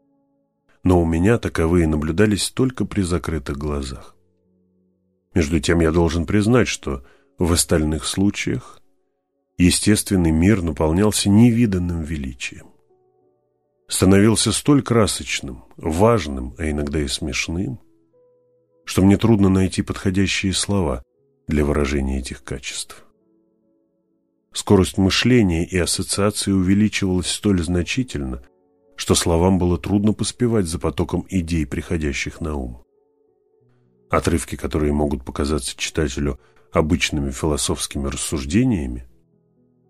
но у меня таковые наблюдались только при закрытых глазах. Между тем я должен признать, что в остальных случаях естественный мир наполнялся невиданным величием. Становился столь красочным, важным, а иногда и смешным, что мне трудно найти подходящие слова для выражения этих качеств. Скорость мышления и ассоциации увеличивалась столь значительно, что словам было трудно поспевать за потоком идей, приходящих на ум. Отрывки, которые могут показаться читателю обычными философскими рассуждениями,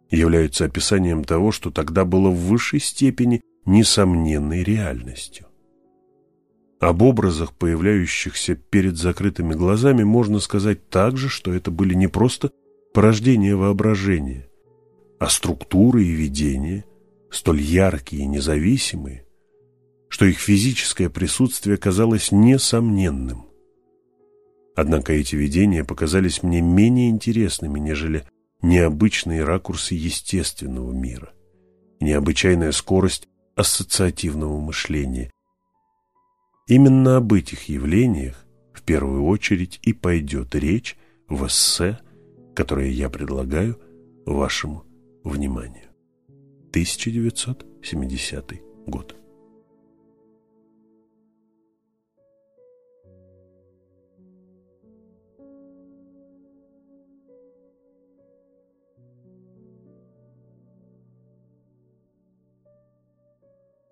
являются описанием того, что тогда было в высшей степени несомненной реальностью. Об образах, появляющихся перед закрытыми глазами, можно сказать также, что это были не просто порождения воображения, а структуры и видения, столь яркие и независимые, что их физическое присутствие казалось несомненным. Однако эти видения показались мне менее интересными, нежели необычные ракурсы естественного мира и необычайная скорость ассоциативного мышления. Именно об этих явлениях в первую очередь и пойдет речь в эссе, которое я предлагаю вашему вниманию. 1970 год.